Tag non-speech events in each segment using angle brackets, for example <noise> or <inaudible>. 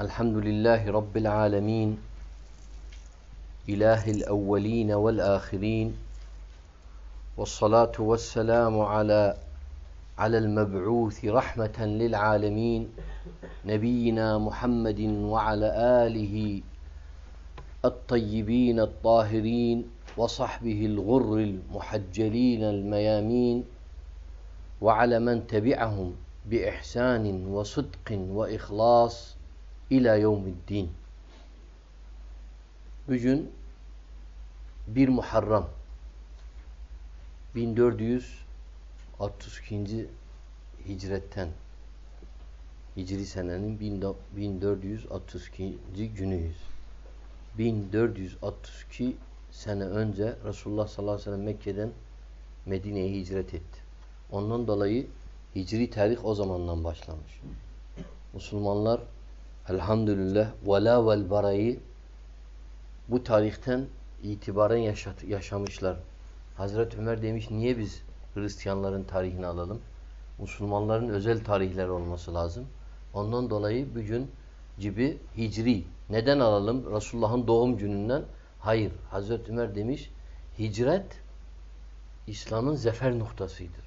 الحمد لله رب العالمين إله الأولين والآخرين والصلاة والسلام على على المبعوث رحمة للعالمين نبينا محمد وعلى آله الطيبين الطاهرين وصحبه الغر المحجلين الميامين وعلى من تبعهم بإحسان وصدق وإخلاص ila yevmiddin. Bugün 1 Muharram 1432. hicretten Hicri senenin 1432. günüyüz. 1432 sene önce Resulullah sallallahu aleyhi ve sellem Mekke'den Medine'ye hicret etti. Ondan dolayı Hicri tarih o zamandan başlamış. Müslümanlar elhamdülillah vela vel barayı bu tarihten itibaren yaşat, yaşamışlar. Hazreti Ömer demiş niye biz Hristiyanların tarihini alalım? Müslümanların özel tarihleri olması lazım. Ondan dolayı bugün gibi hicri. Neden alalım? Resulullah'ın doğum gününden. Hayır. Hazreti Ömer demiş hicret İslam'ın zefer noktasıdır.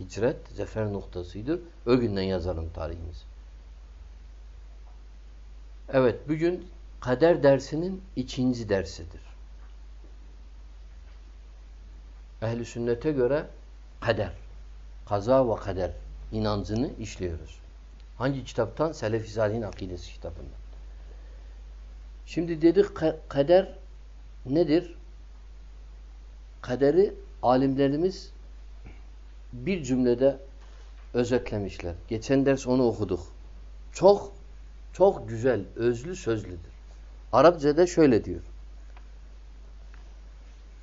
Hicret zefer noktasıdır. O günden yazalım tarihimizi. Evet, bugün kader dersinin ikinci dersidir. Ehli sünnete göre kader, kaza ve kader inancını işliyoruz. Hangi kitaptan? Selefi Salih'in akidesi kitabından. Şimdi dedik kader nedir? Kaderi alimlerimiz bir cümlede özetlemişler. Geçen ders onu okuduk. Çok çok güzel, özlü sözlüdür. Arapçada şöyle diyor.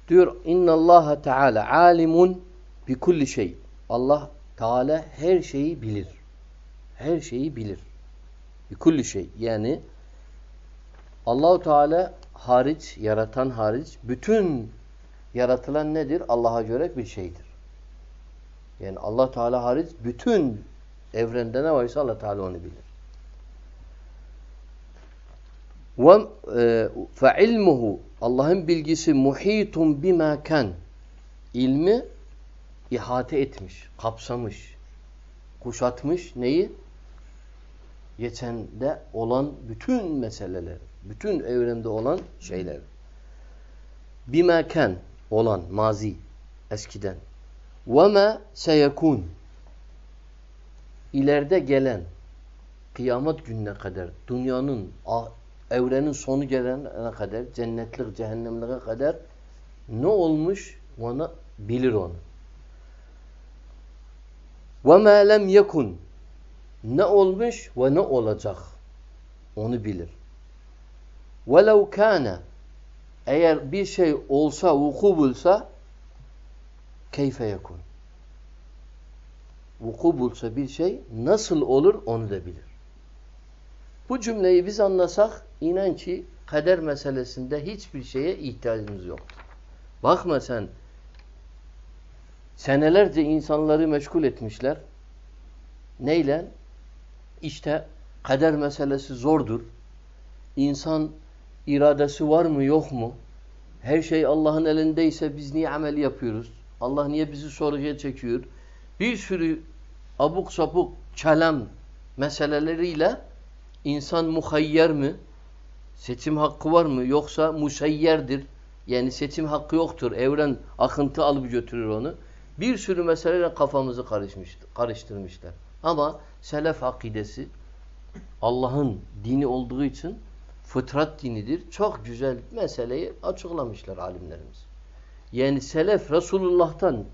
Diyor Allah Teala alimun bi kulli şey. Allah Teala her şeyi bilir. Her şeyi bilir. Bi kulli şey. Yani Allahu Teala hariç, yaratan hariç bütün yaratılan nedir? Allah'a göre bir şeydir. Yani Allah Teala hariç bütün evrende ne varsa Allah Teala onu bilir. Ve e, fe ilmuhu Allah'ın bilgisi muhitun bima kan. İlmi ihate etmiş, kapsamış, kuşatmış neyi? Geçende olan bütün meseleler, bütün evrende olan şeyler. Bima kan olan mazi eskiden. Ve ma seyekun ileride gelen kıyamet gününe kadar dünyanın evrenin sonu gelene kadar, cennetlik, cehennemliğe kadar ne olmuş ona bilir onu. Ve ma lem yekun ne olmuş ve ne olacak onu bilir. Velev kana eğer bir şey olsa, vuku bulsa keyfe yekun. Vuku bulsa bir şey nasıl olur onu da bilir. Bu cümleyi biz anlasak inan ki kader meselesinde hiçbir şeye ihtiyacımız yoktur. Bakma sen senelerce insanları meşgul etmişler. Neyle? İşte kader meselesi zordur. İnsan iradesi var mı yok mu? Her şey Allah'ın elindeyse biz niye amel yapıyoruz? Allah niye bizi sorguya çekiyor? Bir sürü abuk sapuk kelam meseleleriyle insan muhayyer mi? Seçim hakkı var mı? Yoksa musayyerdir. Yani seçim hakkı yoktur. Evren akıntı alıp götürür onu. Bir sürü meseleyle kafamızı karışmış, karıştırmışlar. Ama selef akidesi Allah'ın dini olduğu için fıtrat dinidir. Çok güzel meseleyi açıklamışlar alimlerimiz. Yani selef Resulullah'tan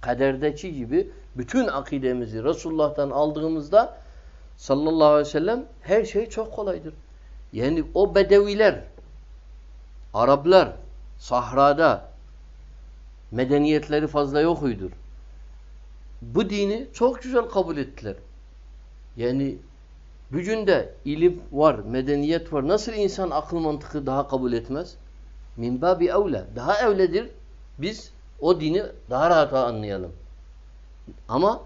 kaderdeki gibi bütün akidemizi Resulullah'tan aldığımızda sallallahu aleyhi ve sellem her şey çok kolaydır. Yani o bedeviler, Araplar, sahrada medeniyetleri fazla yokuydur. Bu dini çok güzel kabul ettiler. Yani bugün de ilim var, medeniyet var. Nasıl insan akıl mantıkı daha kabul etmez? Min babi evle. Daha evledir. Biz o dini daha rahat anlayalım. Ama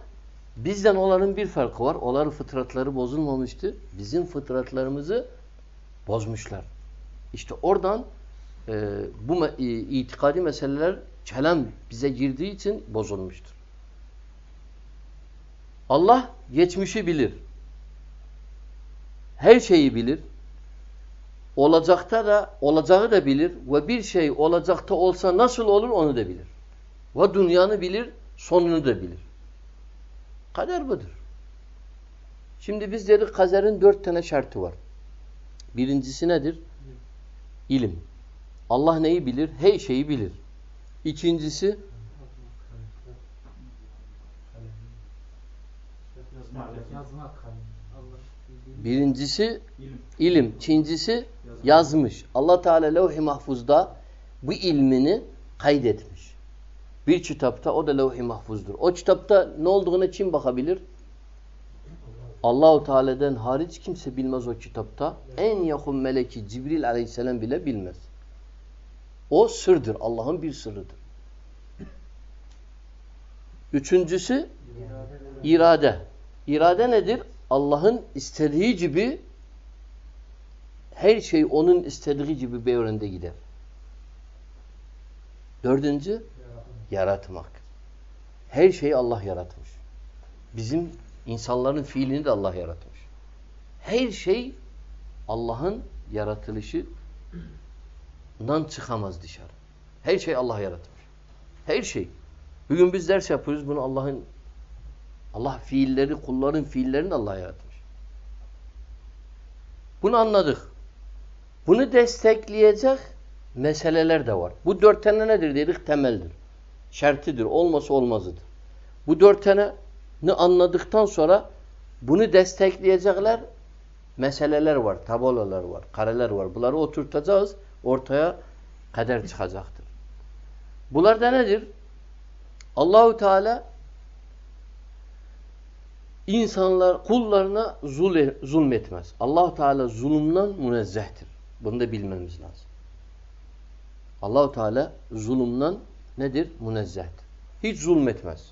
Bizden onların bir farkı var. Onların fıtratları bozulmamıştı. Bizim fıtratlarımızı bozmuşlar. İşte oradan e, bu e, itikadi meseleler kelam bize girdiği için bozulmuştur. Allah geçmişi bilir. Her şeyi bilir. Olacakta da olacağı da bilir ve bir şey olacakta olsa nasıl olur onu da bilir. Ve dünyanı bilir, sonunu da bilir. Kader budur. Şimdi biz dedik kaderin dört tane şartı var. Birincisi nedir? İlim. Allah neyi bilir? Her şeyi bilir. İkincisi Birincisi ilim. İkincisi yazmış. Allah Teala levh-i mahfuzda bu ilmini kaydetmiş. Bir kitapta o da levh-i mahfuzdur. O kitapta ne olduğuna kim bakabilir? Allahu Teala'dan hariç kimse bilmez o kitapta. En yakın meleki Cibril aleyhisselam bile bilmez. O sırdır. Allah'ın bir sırrıdır. Üçüncüsü irade. İrade nedir? Allah'ın istediği gibi her şey onun istediği gibi bir yönde gider. Dördüncü yaratmak. Her şeyi Allah yaratmış. Bizim insanların fiilini de Allah yaratmış. Her şey Allah'ın yaratılışından çıkamaz dışarı. Her şey Allah yaratmış. Her şey. Bugün biz ders yapıyoruz. Bunu Allah'ın Allah fiilleri, kulların fiillerini Allah yaratmış. Bunu anladık. Bunu destekleyecek meseleler de var. Bu dört tane nedir dedik? Temeldir. Şertidir. Olması olmazıdır. Bu dört tane ne anladıktan sonra bunu destekleyecekler meseleler var, tablolar var, kareler var. Bunları oturtacağız, ortaya kader çıkacaktır. Bunlar da nedir? Allahu Teala insanlar kullarına zul zulmetmez. Allahu Teala zulümden münezzehtir. Bunu da bilmemiz lazım. Allahu Teala zulümden nedir? Münezzehtir. Hiç zulmetmez.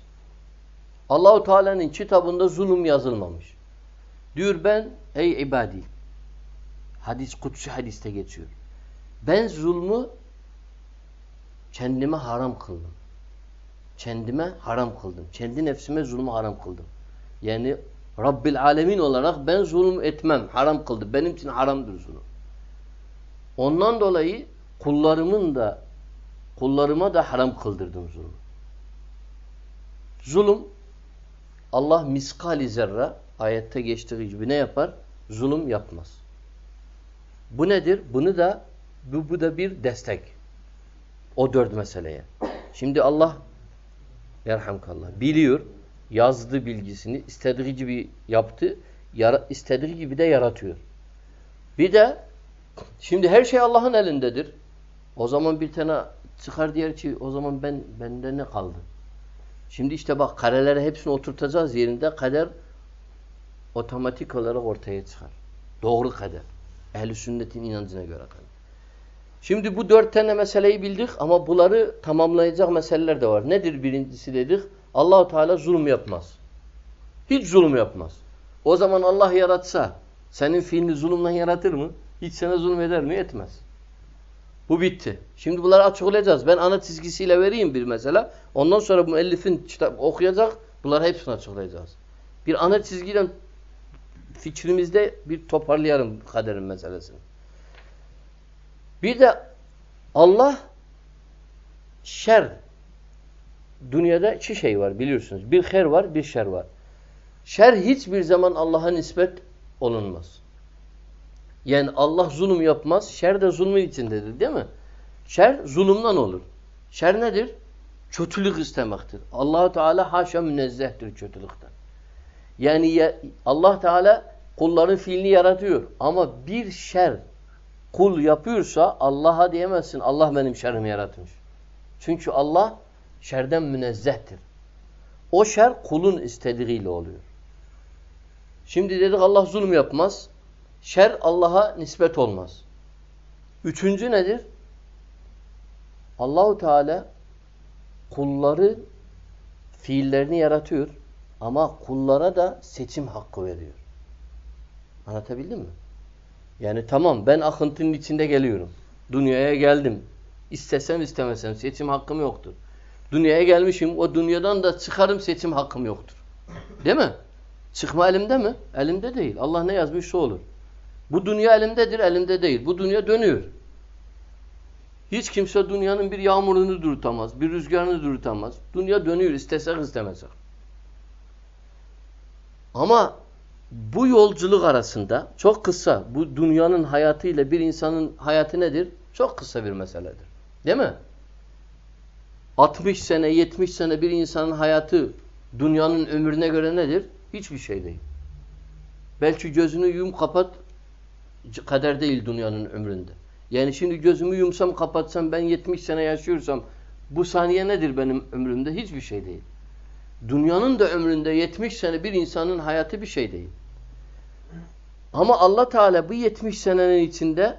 Allahu Teala'nın kitabında zulüm yazılmamış. Diyor ben ey ibadi hadis kutsi hadiste geçiyor. Ben zulmü kendime haram kıldım. Kendime haram kıldım. Kendi nefsime zulmü haram kıldım. Yani Rabbil Alemin olarak ben zulüm etmem. Haram kıldı. Benim için haramdır zulüm. Ondan dolayı kullarımın da kullarıma da haram kıldırdım zulüm. Zulüm Allah miskali zerre ayette geçtiği gibi ne yapar? Zulüm yapmaz. Bu nedir? Bunu da bu, bu da bir destek. O dört meseleye. Şimdi Allah yerhamkallah biliyor yazdı bilgisini istediği gibi yaptı yara, istediği gibi de yaratıyor. Bir de şimdi her şey Allah'ın elindedir. O zaman bir tane çıkar diğer ki o zaman ben bende ne kaldı? Şimdi işte bak kareleri hepsini oturtacağız yerinde kader otomatik olarak ortaya çıkar. Doğru kader. Ehl-i sünnetin inancına göre kader. Şimdi bu dört tane meseleyi bildik ama bunları tamamlayacak meseleler de var. Nedir birincisi dedik? Allahu Teala zulüm yapmaz. Hiç zulüm yapmaz. O zaman Allah yaratsa senin fiilini zulümden yaratır mı? Hiç sana zulüm eder mi? Etmez. Bu bitti. Şimdi bunları açıklayacağız. Ben ana çizgisiyle vereyim bir mesela. Ondan sonra bu müellifin kitap okuyacak. Bunları hepsini açıklayacağız. Bir ana çizgiyle fikrimizde bir toparlayalım kaderin meselesini. Bir de Allah şer dünyada iki şey var biliyorsunuz. Bir her var, bir şer var. Şer hiçbir zaman Allah'a nispet olunmaz. Yani Allah zulüm yapmaz. Şer de zulmün içindedir değil mi? Şer zulümden olur. Şer nedir? Kötülük istemektir. allah Teala haşa münezzehtir kötülükten. Yani ya, Allah Teala kulların fiilini yaratıyor. Ama bir şer kul yapıyorsa Allah'a diyemezsin Allah benim şerimi yaratmış. Çünkü Allah şerden münezzehtir. O şer kulun istediğiyle oluyor. Şimdi dedik Allah zulüm yapmaz. Şer Allah'a nispet olmaz. Üçüncü nedir? Allahu Teala kulları fiillerini yaratıyor. Ama kullara da seçim hakkı veriyor. Anlatabildim mi? Yani tamam ben akıntının içinde geliyorum. Dünyaya geldim. İstesem istemesem seçim hakkım yoktur. Dünyaya gelmişim o dünyadan da çıkarım seçim hakkım yoktur. Değil mi? Çıkma elimde mi? Elimde değil. Allah ne yazmışsa olur. Bu dünya elimdedir, elimde değil. Bu dünya dönüyor. Hiç kimse dünyanın bir yağmurunu durutamaz, bir rüzgarını durutamaz. Dünya dönüyor istesek istemesek. Ama bu yolculuk arasında çok kısa, bu dünyanın hayatıyla bir insanın hayatı nedir? Çok kısa bir meseledir. Değil mi? 60 sene, 70 sene bir insanın hayatı dünyanın ömrüne göre nedir? Hiçbir şey değil. Belki gözünü yum kapat, kader değil dünyanın ömründe. Yani şimdi gözümü yumsam kapatsam ben 70 sene yaşıyorsam bu saniye nedir benim ömrümde? Hiçbir şey değil. Dünyanın da ömründe 70 sene bir insanın hayatı bir şey değil. Ama Allah Teala bu 70 senenin içinde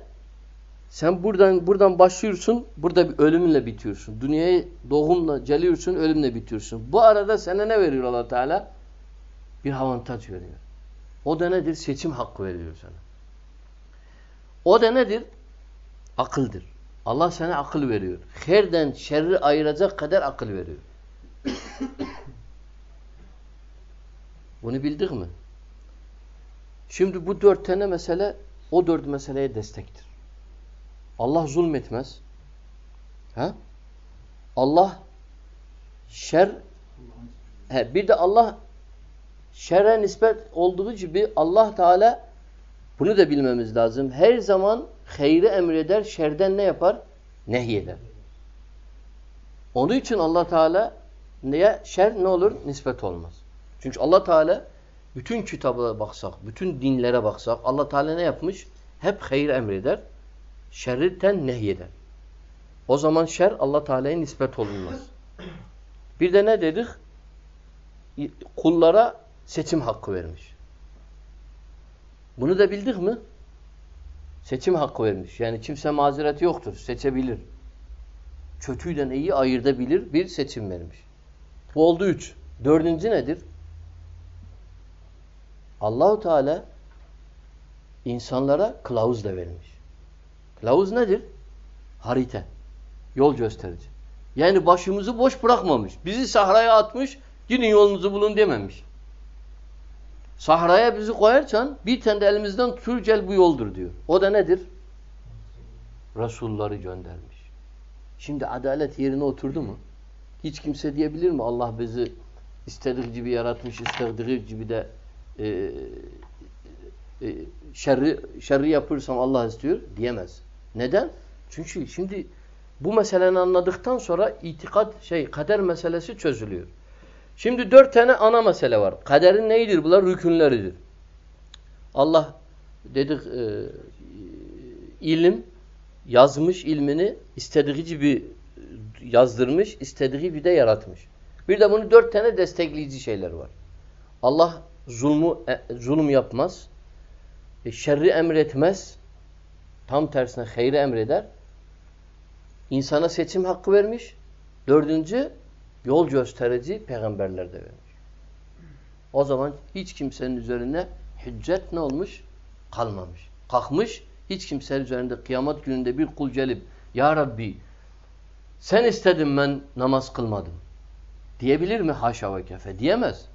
sen buradan buradan başlıyorsun, burada bir ölümle bitiyorsun. Dünyaya doğumla geliyorsun, ölümle bitiyorsun. Bu arada sana ne veriyor Allah Teala? Bir avantaj veriyor. O da nedir? Seçim hakkı veriyor sana. O da nedir? Akıldır. Allah sana akıl veriyor. Herden şerri ayıracak kadar akıl veriyor. <coughs> Bunu bildik mi? Şimdi bu dört tane mesele o dört meseleye destektir. Allah zulmetmez. Ha? Allah şer he, bir de Allah şerre nispet olduğu gibi Allah Teala bunu da bilmemiz lazım. Her zaman hayri emreder, şerden ne yapar? Nehyeder. Onun için Allah Teala neye şer ne olur? Nispet olmaz. Çünkü Allah Teala bütün kitaba baksak, bütün dinlere baksak Allah Teala ne yapmış? Hep hayır emreder, şerriten nehyeder. O zaman şer Allah Teala'ya nispet olunmaz. Bir de ne dedik? Kullara seçim hakkı vermiş. Bunu da bildik mi? Seçim hakkı vermiş. Yani kimse mazereti yoktur. Seçebilir. Kötüyle iyi ayırdabilir. Bir seçim vermiş. Bu oldu üç. Dördüncü nedir? Allahu Teala insanlara kılavuz da vermiş. Kılavuz nedir? Harita. Yol gösterici. Yani başımızı boş bırakmamış. Bizi sahraya atmış, gidin yolunuzu bulun dememiş. Sahraya bizi koyarsan bir tane de elimizden tutur bu yoldur diyor. O da nedir? Resulları göndermiş. Şimdi adalet yerine oturdu mu? Hiç kimse diyebilir mi Allah bizi istediği gibi yaratmış, istediği gibi de e, e, şerri, şerri yapırsam Allah istiyor diyemez. Neden? Çünkü şimdi bu meseleyi anladıktan sonra itikat şey kader meselesi çözülüyor. Şimdi dört tane ana mesele var. Kaderin neyidir? Bunlar rükünleridir. Allah dedik e, ilim yazmış ilmini istediği gibi yazdırmış, istediği gibi de yaratmış. Bir de bunun dört tane destekleyici şeyler var. Allah zulmü, e, zulüm yapmaz. E, şerri emretmez. Tam tersine hayri emreder. İnsana seçim hakkı vermiş. Dördüncü, yol gösterici peygamberler de vermiş. O zaman hiç kimsenin üzerine hüccet ne olmuş? Kalmamış. Kalkmış, hiç kimsenin üzerinde kıyamet gününde bir kul gelip Ya Rabbi sen istedin ben namaz kılmadım. Diyebilir mi? Haşa ve kefe. Diyemez.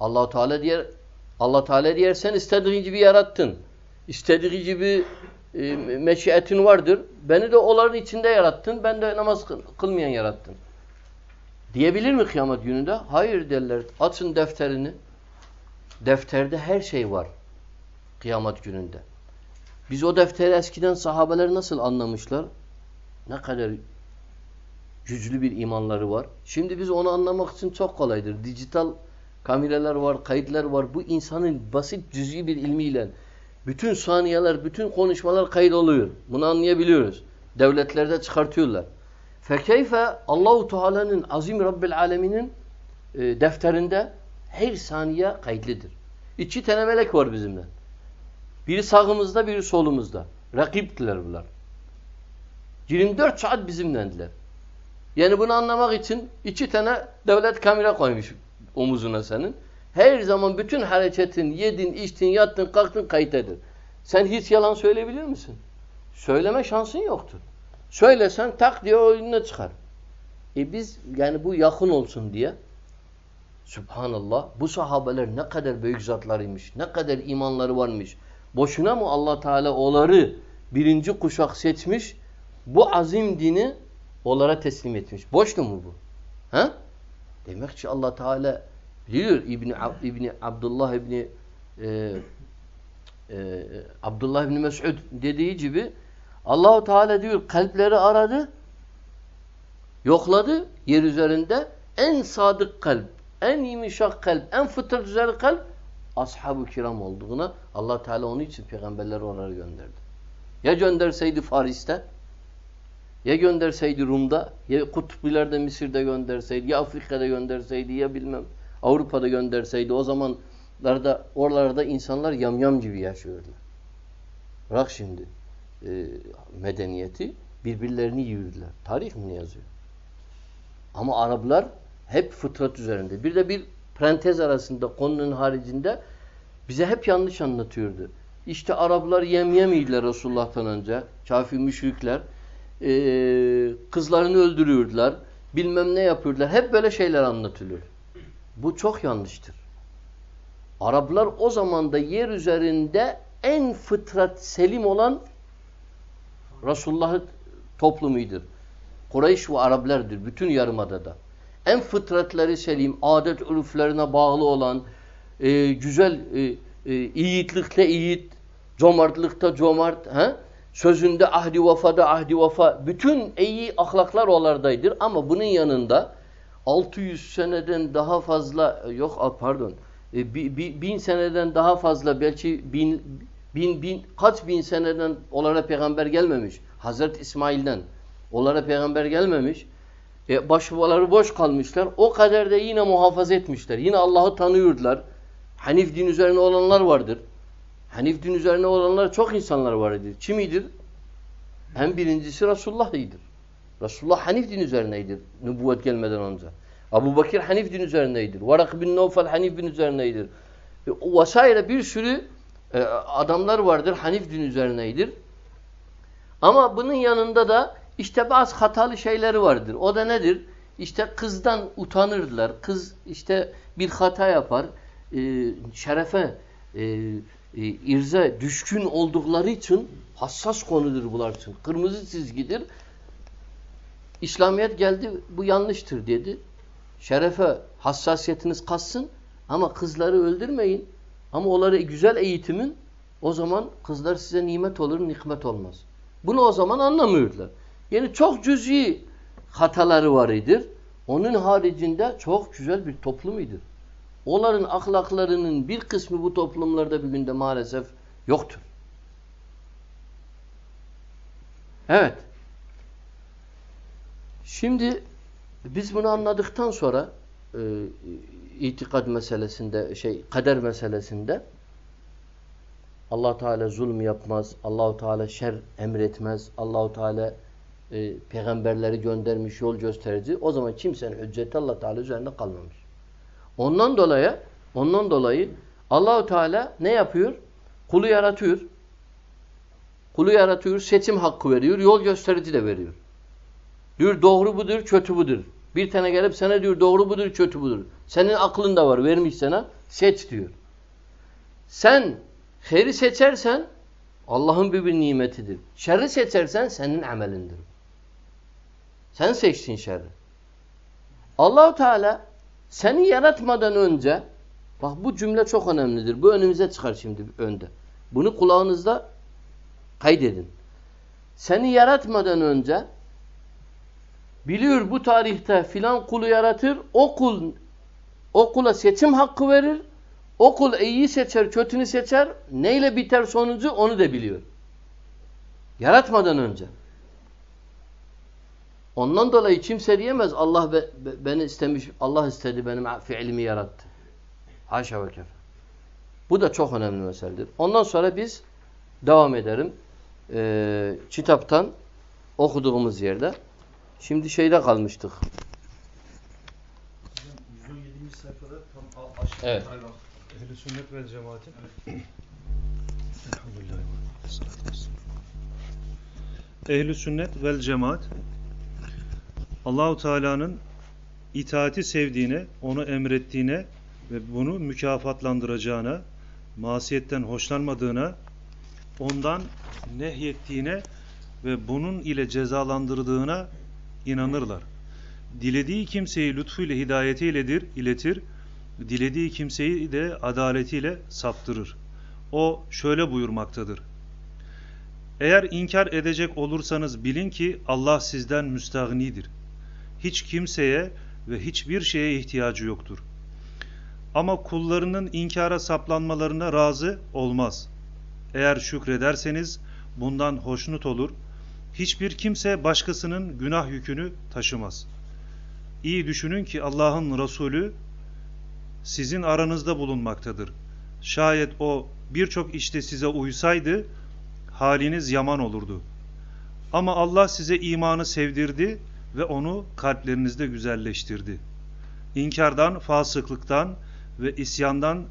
Allah Teala diyer Allah Teala diyer sen istediğin gibi yarattın. İstediği gibi e, meşiyetin vardır. Beni de onların içinde yarattın. Ben de namaz kılmayan yarattın. Diyebilir mi kıyamet gününde? Hayır derler. Açın defterini. Defterde her şey var. Kıyamet gününde. Biz o defteri eskiden sahabeler nasıl anlamışlar? Ne kadar güçlü bir imanları var. Şimdi biz onu anlamak için çok kolaydır. Dijital kameralar var, kayıtlar var. Bu insanın basit cüz'i bir ilmiyle bütün saniyeler, bütün konuşmalar kayıt oluyor. Bunu anlayabiliyoruz. Devletlerde çıkartıyorlar. Fekeyfe Allahu Teala'nın azim Rabbil Alemin'in e, defterinde her saniye kayıtlıdır. İki tane melek var bizimle. Biri sağımızda, biri solumuzda. Rakiptiler bunlar. 24 saat bizimlendiler. Yani bunu anlamak için iki tane devlet kamera koymuş omuzuna senin. Her zaman bütün hareketin, yedin, içtin, yattın, kalktın kayıtlıdır. Sen hiç yalan söyleyebilir misin? Söyleme şansın yoktur. Söylesen tak diye önüne çıkar. E biz yani bu yakın olsun diye Subhanallah bu sahabeler ne kadar büyük zatlarıymış. Ne kadar imanları varmış. Boşuna mı Allah Teala onları birinci kuşak seçmiş? Bu azim dini onlara teslim etmiş. Boştu mu bu? Ha? Demek ki Allah Teala biliyor İbni, İbni Abdullah İbni e, e, Abdullah İbni Mes'ud dediği gibi Allahu Teala diyor kalpleri aradı yokladı yer üzerinde en sadık kalp, en yumuşak kalp, en fıtrat üzere kalp ashab-ı kiram olduğuna Allah Teala onun için peygamberleri oraya gönderdi. Ya gönderseydi Faris'te ya gönderseydi Rum'da ya Kutbilerde Mısır'da gönderseydi ya Afrika'da gönderseydi ya bilmem Avrupa'da gönderseydi o zamanlarda oralarda insanlar yamyam gibi yaşıyorlar. Bırak şimdi e, medeniyeti birbirlerini yürüdüler. Tarih mi ne yazıyor? Ama Araplar hep fıtrat üzerinde. Bir de bir parantez arasında konunun haricinde bize hep yanlış anlatıyordu. İşte Araplar yem yemiydiler Resulullah'tan önce. Kafir müşrikler. Ee, kızlarını öldürüyordular. Bilmem ne yapıyordular. Hep böyle şeyler anlatılıyor. Bu çok yanlıştır. Araplar o zaman da yer üzerinde en fıtrat selim olan Resulullah'ın toplumuydur. Kureyş ve Araplardır bütün yarımadada. En fıtratları selim, adet uruflarına bağlı olan, e, güzel e, e, yiğitlikte yiğit, cömertlikte cömert, he? sözünde ahdi vafada ahdi vafa, bütün iyi ahlaklar onlardaydır. Ama bunun yanında 600 seneden daha fazla, yok pardon, e, seneden daha fazla belki bin, bin, bin, kaç bin seneden onlara peygamber gelmemiş. Hazreti İsmail'den. Onlara peygamber gelmemiş. E, başvuruları boş kalmışlar. O kadar da yine muhafaza etmişler. Yine Allah'ı tanıyordular. Hanif din üzerine olanlar vardır. Hanif din üzerine olanlar çok insanlar vardır. Kimidir? En birincisi Resulullah'ıydır. Resulullah Hanif din üzerineydir. Nübüvvet gelmeden önce. Abu Bakir Hanif din üzerineydir. Varak bin Nevfel Hanif din üzerineydir. E, vesaire bir sürü e, adamlar vardır. Hanif din üzerineydir. Ama bunun yanında da işte bazı hatalı şeyleri vardır. O da nedir? İşte kızdan utanırdılar. Kız işte bir hata yapar. E, şerefe, e, e, irze düşkün oldukları için hassas konudur bunlar için. Kırmızı çizgidir. İslamiyet geldi bu yanlıştır dedi. Şerefe hassasiyetiniz kassın ama kızları öldürmeyin. Ama onları güzel eğitimin o zaman kızlar size nimet olur, nikmet olmaz. Bunu o zaman anlamıyorlar. Yani çok cüz'i hataları var idir. Onun haricinde çok güzel bir toplum idir. Onların ahlaklarının bir kısmı bu toplumlarda bir günde maalesef yoktur. Evet. Şimdi biz bunu anladıktan sonra e, itikad meselesinde, şey kader meselesinde Allah Teala zulm yapmaz, Allahu Teala şer emretmez, Allahu Teala e, peygamberleri göndermiş, yol gösterici. O zaman kimsenin hücceti Allah Teala üzerinde kalmamış. Ondan dolayı ondan dolayı Allahu Teala ne yapıyor? Kulu yaratıyor. Kulu yaratıyor, seçim hakkı veriyor, yol gösterici de veriyor. Diyor doğru budur, kötü budur. Bir tane gelip sana diyor doğru budur, kötü budur. Senin aklın da var, vermiş sana. Seç diyor. Sen heri seçersen Allah'ın bir bir nimetidir. Şerri seçersen senin amelindir. Sen seçtin şerri. Allahu Teala seni yaratmadan önce bak bu cümle çok önemlidir. Bu önümüze çıkar şimdi önde. Bunu kulağınızda kaydedin. Seni yaratmadan önce biliyor bu tarihte filan kulu yaratır. O kul o kula seçim hakkı verir. O kul iyiyi seçer, kötünü seçer. Neyle biter sonucu onu da biliyor. Yaratmadan önce. Ondan dolayı kimse diyemez Allah be, be, beni istemiş, Allah istedi benim fiilimi yarattı. Haşa ve kefe. Bu da çok önemli meseledir. Ondan sonra biz devam ederim. Ee, kitaptan okuduğumuz yerde. Şimdi şeyde kalmıştık. 117. sayfada Evet. Ehl-i sünnet vel cemaati. Ehl-i sünnet vel cemaat Allahu Teala'nın itaati sevdiğine, onu emrettiğine ve bunu mükafatlandıracağına, masiyetten hoşlanmadığına, ondan nehyettiğine ve bunun ile cezalandırdığına inanırlar. Dilediği kimseyi lütfuyla hidayetiyledir, iletir. Dilediği kimseyi de adaletiyle saptırır. O şöyle buyurmaktadır. Eğer inkar edecek olursanız bilin ki Allah sizden müstahnidir. Hiç kimseye ve hiçbir şeye ihtiyacı yoktur. Ama kullarının inkara saplanmalarına razı olmaz. Eğer şükrederseniz bundan hoşnut olur. Hiçbir kimse başkasının günah yükünü taşımaz. İyi düşünün ki Allah'ın Resulü sizin aranızda bulunmaktadır. Şayet o birçok işte size uysaydı haliniz yaman olurdu. Ama Allah size imanı sevdirdi ve onu kalplerinizde güzelleştirdi. İnkardan, fasıklıktan ve isyandan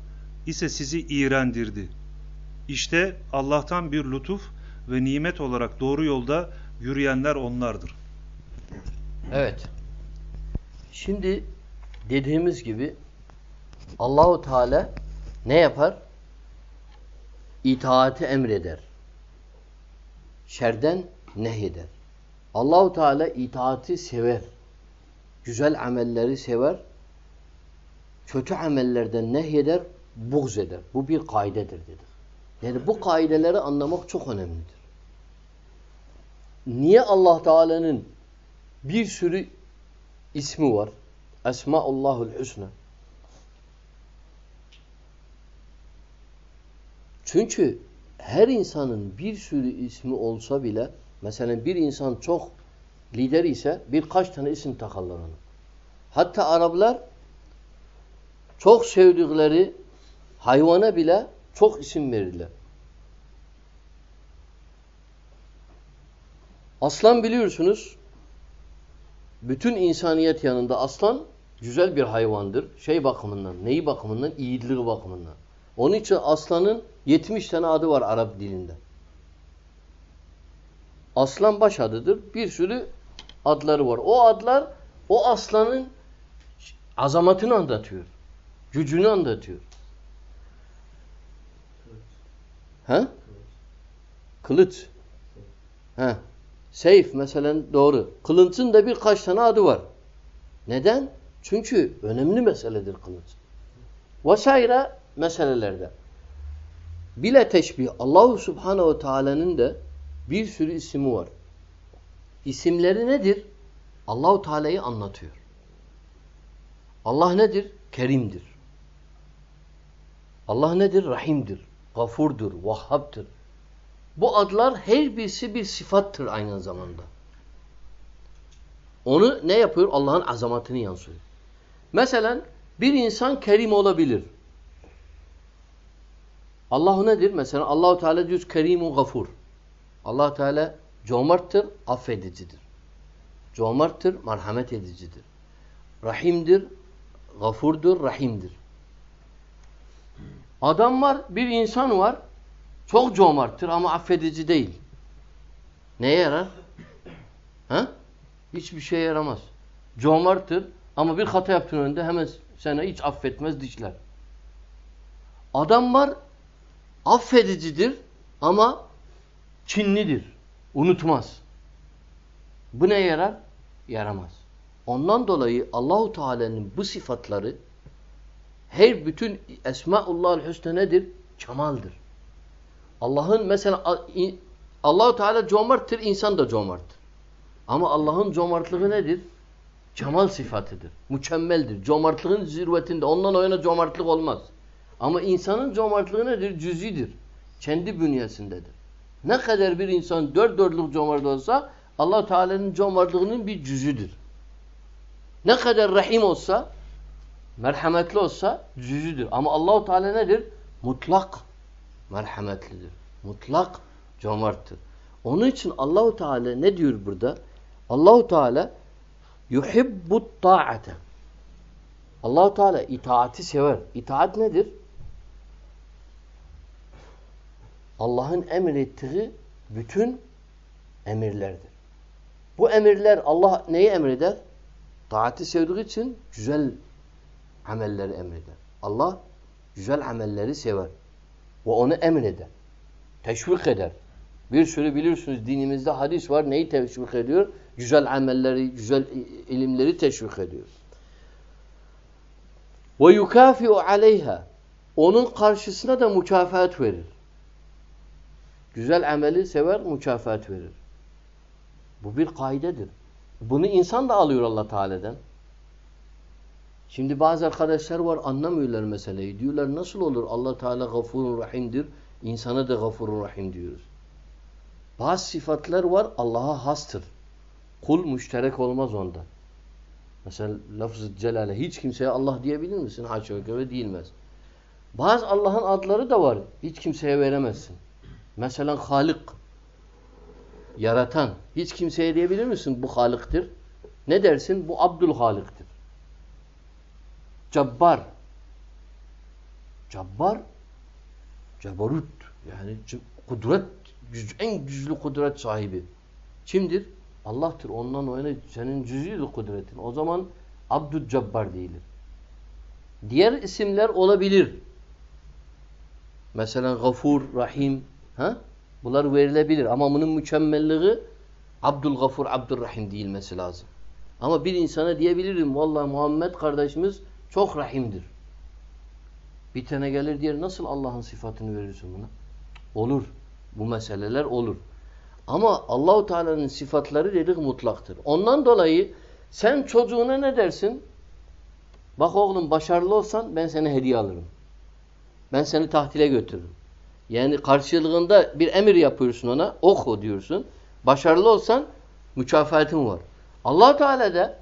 ise sizi iğrendirdi. İşte Allah'tan bir lütuf ve nimet olarak doğru yolda yürüyenler onlardır. Evet. Şimdi dediğimiz gibi Allahu Teala ne yapar? İtaati emreder. Şerden nehyeder. Allahu Teala itaati sever. Güzel amelleri sever. Kötü amellerden nehyeder, buğz eder. Bu bir kaidedir dedik. Yani bu kaideleri anlamak çok önemlidir. Niye Allah Teala'nın bir sürü ismi var? Esmaullahul Hüsna. Çünkü her insanın bir sürü ismi olsa bile mesela bir insan çok lider ise birkaç tane isim takarlar ona. Hatta Araplar çok sevdikleri hayvana bile çok isim verirler. Aslan biliyorsunuz bütün insaniyet yanında aslan güzel bir hayvandır. Şey bakımından, neyi bakımından? İyiliği bakımından. Onun için aslanın 70 tane adı var Arap dilinde. Aslan baş adıdır. Bir sürü adları var. O adlar o aslanın azamatını anlatıyor. Gücünü anlatıyor. He? Kılıç. He. Seyf mesela doğru. Kılıncın da birkaç tane adı var. Neden? Çünkü önemli meseledir kılıç. Vesaire meselelerde. Bile teşbih. Allahu Subhanahu Teala'nın da bir sürü ismi var. İsimleri nedir? Allahu Teala'yı anlatıyor. Allah nedir? Kerimdir. Allah nedir? Rahimdir. Gafurdur, Vahhab'tır. Bu adlar her birisi bir sıfattır aynı zamanda. Onu ne yapıyor? Allah'ın azamatını yansıyor. Mesela bir insan kerim olabilir. Allah nedir? Mesela Allahu Teala diyor kerimun gafur. Allah Teala cömerttir, affedicidir. Cömerttir, merhamet edicidir. Rahimdir, gafurdur, rahimdir. Adam var, bir insan var. Çok cömerttir ama affedici değil. Neye yarar? Ha? Hiçbir şeye yaramaz. Cömerttir ama bir hata yaptığın önünde hemen sana hiç affetmez dişler. Adam var affedicidir ama kinlidir. Unutmaz. Bu neye yarar? Yaramaz. Ondan dolayı Allahu Teala'nın bu sıfatları her bütün Esmaullah'ül Hüsna nedir? Kemaldir. Allah'ın mesela Allahu Teala cömerttir, insan da cömerttir. Ama Allah'ın cömertliği nedir? Kemal sıfatıdır. Mükemmeldir. Cömertliğin zirvetinde. Ondan o yana cömertlik olmaz. Ama insanın cömertliği nedir? Cüzidir. Kendi bünyesindedir. Ne kadar bir insan dört dörtlük cömert olsa allah Teala'nın cömertliğinin bir cüzüdür. Ne kadar rahim olsa, merhametli olsa cüzüdür. Ama Allahu Teala nedir? Mutlak merhametlidir. Mutlak cömerttir. Onun için Allahu Teala ne diyor burada? Allahu Teala yuhibbut ta'ate. Allahu Teala itaati sever. İtaat nedir? Allah'ın emrettiği bütün emirlerdir. Bu emirler Allah neyi emreder? Taati sevdiği için güzel amelleri emreder. Allah güzel amelleri sever. Ve onu emreder. Teşvik eder. Bir sürü bilirsiniz dinimizde hadis var. Neyi teşvik ediyor? Güzel amelleri, güzel ilimleri teşvik ediyor. Ve yukafi'u aleyha. Onun karşısına da mükafat verir. Güzel ameli sever, mükafat verir. Bu bir kaidedir. Bunu insan da alıyor Allah Teala'dan. Şimdi bazı arkadaşlar var anlamıyorlar meseleyi. Diyorlar nasıl olur Allah Teala gafurun rahimdir. İnsana da gafurun rahim diyoruz. Bazı sıfatlar var Allah'a hastır. Kul müşterek olmaz onda. Mesela lafz-ı celale hiç kimseye Allah diyebilir misin? Haşa ve değilmez. Bazı Allah'ın adları da var. Hiç kimseye veremezsin. Mesela Halik. Yaratan. Hiç kimseye diyebilir misin? Bu Halik'tir. Ne dersin? Bu Abdülhalik'tir. Cabbar. Cabbar Cebarut. Yani kudret en güçlü kudret sahibi. Kimdir? Allah'tır. Ondan o yana senin cüzüydü kudretin. O zaman Abdülcabbar değilir. Diğer isimler olabilir. Mesela Gafur, Rahim. Ha? Bunlar verilebilir. Ama bunun mükemmelliği Abdülgafur, Abdülrahim değilmesi lazım. Ama bir insana diyebilirim. Vallahi Muhammed kardeşimiz çok rahimdir. Bir tane gelir diğer nasıl Allah'ın sıfatını verirsin buna? Olur. Bu meseleler olur. Ama Allahu Teala'nın sıfatları dedik mutlaktır. Ondan dolayı sen çocuğuna ne dersin? Bak oğlum başarılı olsan ben seni hediye alırım. Ben seni tahtile götürürüm. Yani karşılığında bir emir yapıyorsun ona. Oku diyorsun. Başarılı olsan mükafatın var. allah Teala da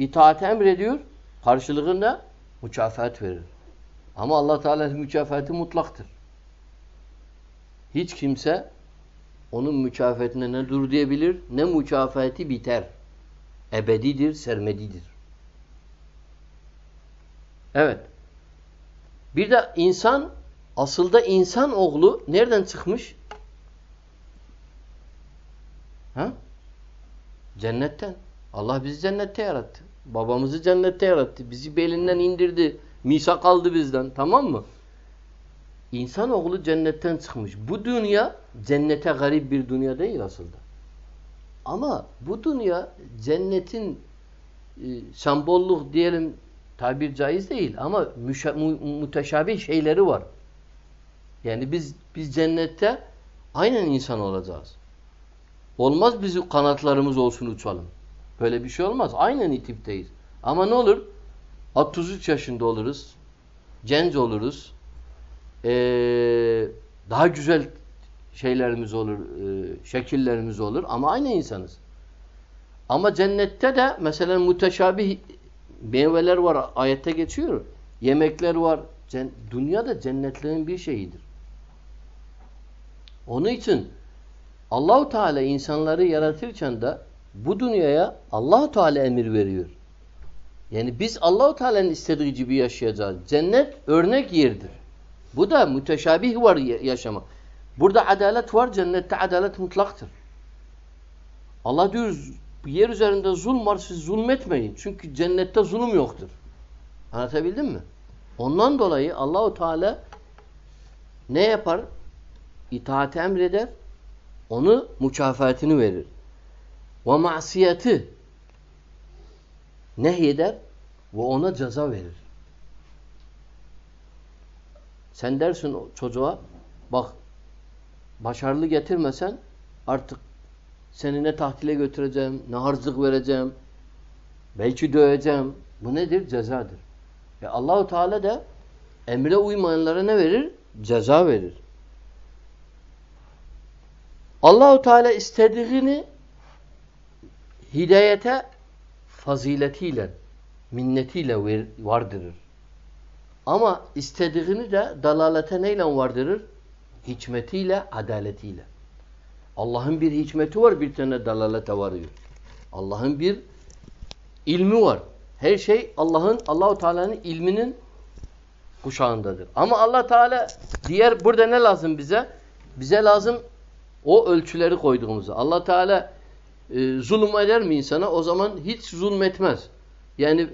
itaat emrediyor. Karşılığında mükafat verir. Ama allah Teala'nın mükafatı mutlaktır. Hiç kimse onun mükafatine ne dur diyebilir ne mükafatı biter. Ebedidir, sermedidir. Evet. Bir de insan, asılda insan oğlu nereden çıkmış? Ha? Cennetten. Allah bizi cennette yarattı. Babamızı cennette yarattı. Bizi belinden indirdi. Misak aldı bizden. Tamam mı? İnsanoğlu cennetten çıkmış. Bu dünya cennete garip bir dünya değil aslında. Ama bu dünya cennetin e, sembolluk diyelim tabir caiz değil ama müteşabih şeyleri var. Yani biz biz cennette aynen insan olacağız. Olmaz bizim kanatlarımız olsun uçalım. Böyle bir şey olmaz. Aynen tipteyiz. Ama ne olur? 33 yaşında oluruz. Genç oluruz e, daha güzel şeylerimiz olur, e, şekillerimiz olur ama aynı insanız. Ama cennette de mesela müteşabih meyveler var, ayette geçiyor. Yemekler var. Dünya da cennetlerin bir şeyidir. Onun için Allahu Teala insanları yaratırken de bu dünyaya Allahu Teala emir veriyor. Yani biz Allahu Teala'nın istediği gibi yaşayacağız. Cennet örnek yerdir. Bu da müteşabih var yaşama. Burada adalet var, cennette adalet mutlaktır. Allah diyor yer üzerinde zulm var siz zulmetmeyin. Çünkü cennette zulüm yoktur. Anlatabildim mi? Ondan dolayı Allahu Teala ne yapar? İtaati emreder. Onu mükafatını verir. Ve masiyeti nehyeder ve ona ceza verir. Sen dersin çocuğa bak başarılı getirmesen artık seni ne tahtile götüreceğim, ne harcık vereceğim, belki döveceğim. Bu nedir? Cezadır. Ve Allahu Teala da emre uymayanlara ne verir? Ceza verir. Allahu Teala istediğini hidayete faziletiyle, minnetiyle vardırır. Ama istediğini de dalalete neyle vardırır? Hikmetiyle, adaletiyle. Allah'ın bir hikmeti var, bir tane dalalete varıyor. Allah'ın bir ilmi var. Her şey Allah'ın Allahu Teala'nın ilminin kuşağındadır. Ama Allah Teala diğer burada ne lazım bize? Bize lazım o ölçüleri koyduğumuzu. Allah Teala e, zulüm eder mi insana? O zaman hiç zulmetmez. Yani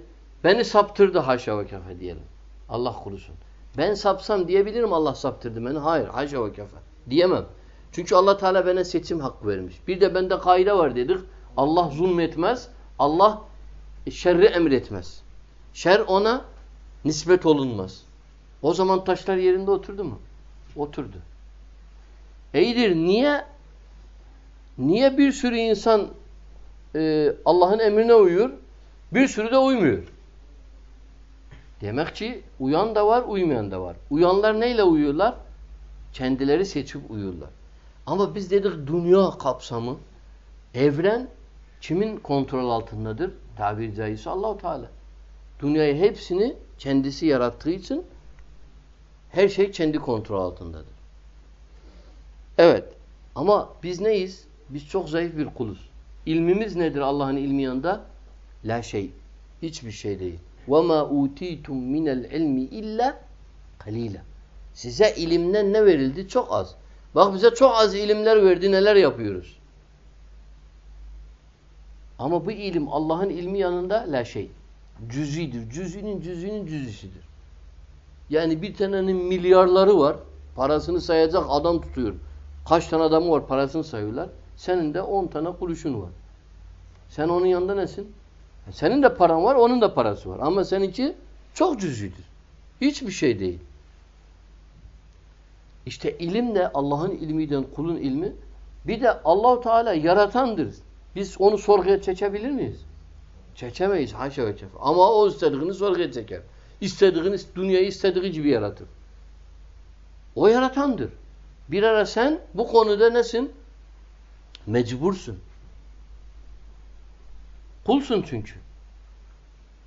beni saptırdı haşa ve kefe diyelim. Allah korusun. Ben sapsam diyebilirim Allah saptırdı beni. Hayır haşa ve kefe. Diyemem. Çünkü Allah Teala bana seçim hakkı vermiş. Bir de bende kaide var dedik. Allah zulmetmez. Allah şerri emretmez. Şer ona nispet olunmaz. O zaman taşlar yerinde oturdu mu? Oturdu. İyidir. Niye niye bir sürü insan e, Allah'ın emrine uyuyor, bir sürü de uymuyor? Demek ki uyan da var, uymayan da var. Uyanlar neyle uyuyorlar? Kendileri seçip uyuyorlar. Ama biz dedik dünya kapsamı, evren kimin kontrol altındadır? Tabiri caizse Allahu Teala. Dünyayı hepsini kendisi yarattığı için her şey kendi kontrol altındadır. Evet. Ama biz neyiz? Biz çok zayıf bir kuluz. İlmimiz nedir Allah'ın ilmi yanında? La şey. Hiçbir şey değil. وَمَا اُوتِيتُمْ مِنَ الْعِلْمِ اِلَّا قَلِيلًا Size ilimden ne verildi? Çok az. Bak bize çok az ilimler verdi. Neler yapıyoruz? Ama bu ilim Allah'ın ilmi yanında la şey. Cüzidir. Cüzünün cüzünün cüzüsüdür. Yani bir tanenin milyarları var. Parasını sayacak adam tutuyor. Kaç tane adamı var parasını sayıyorlar. Senin de 10 tane kuruşun var. Sen onun yanında nesin? Senin de paran var, onun da parası var. Ama seninki çok cüzüdür. Hiçbir şey değil. İşte ilim de Allah'ın ilmiyle kulun ilmi. Bir de Allahu Teala yaratandır. Biz onu sorguya çekebilir miyiz? Çekemeyiz. Haşa ve kefe. Ama o istediğini sorguya çeker. İstediğini, dünyayı istediği gibi yaratır. O yaratandır. Bir ara sen bu konuda nesin? Mecbursun. Kulsun çünkü.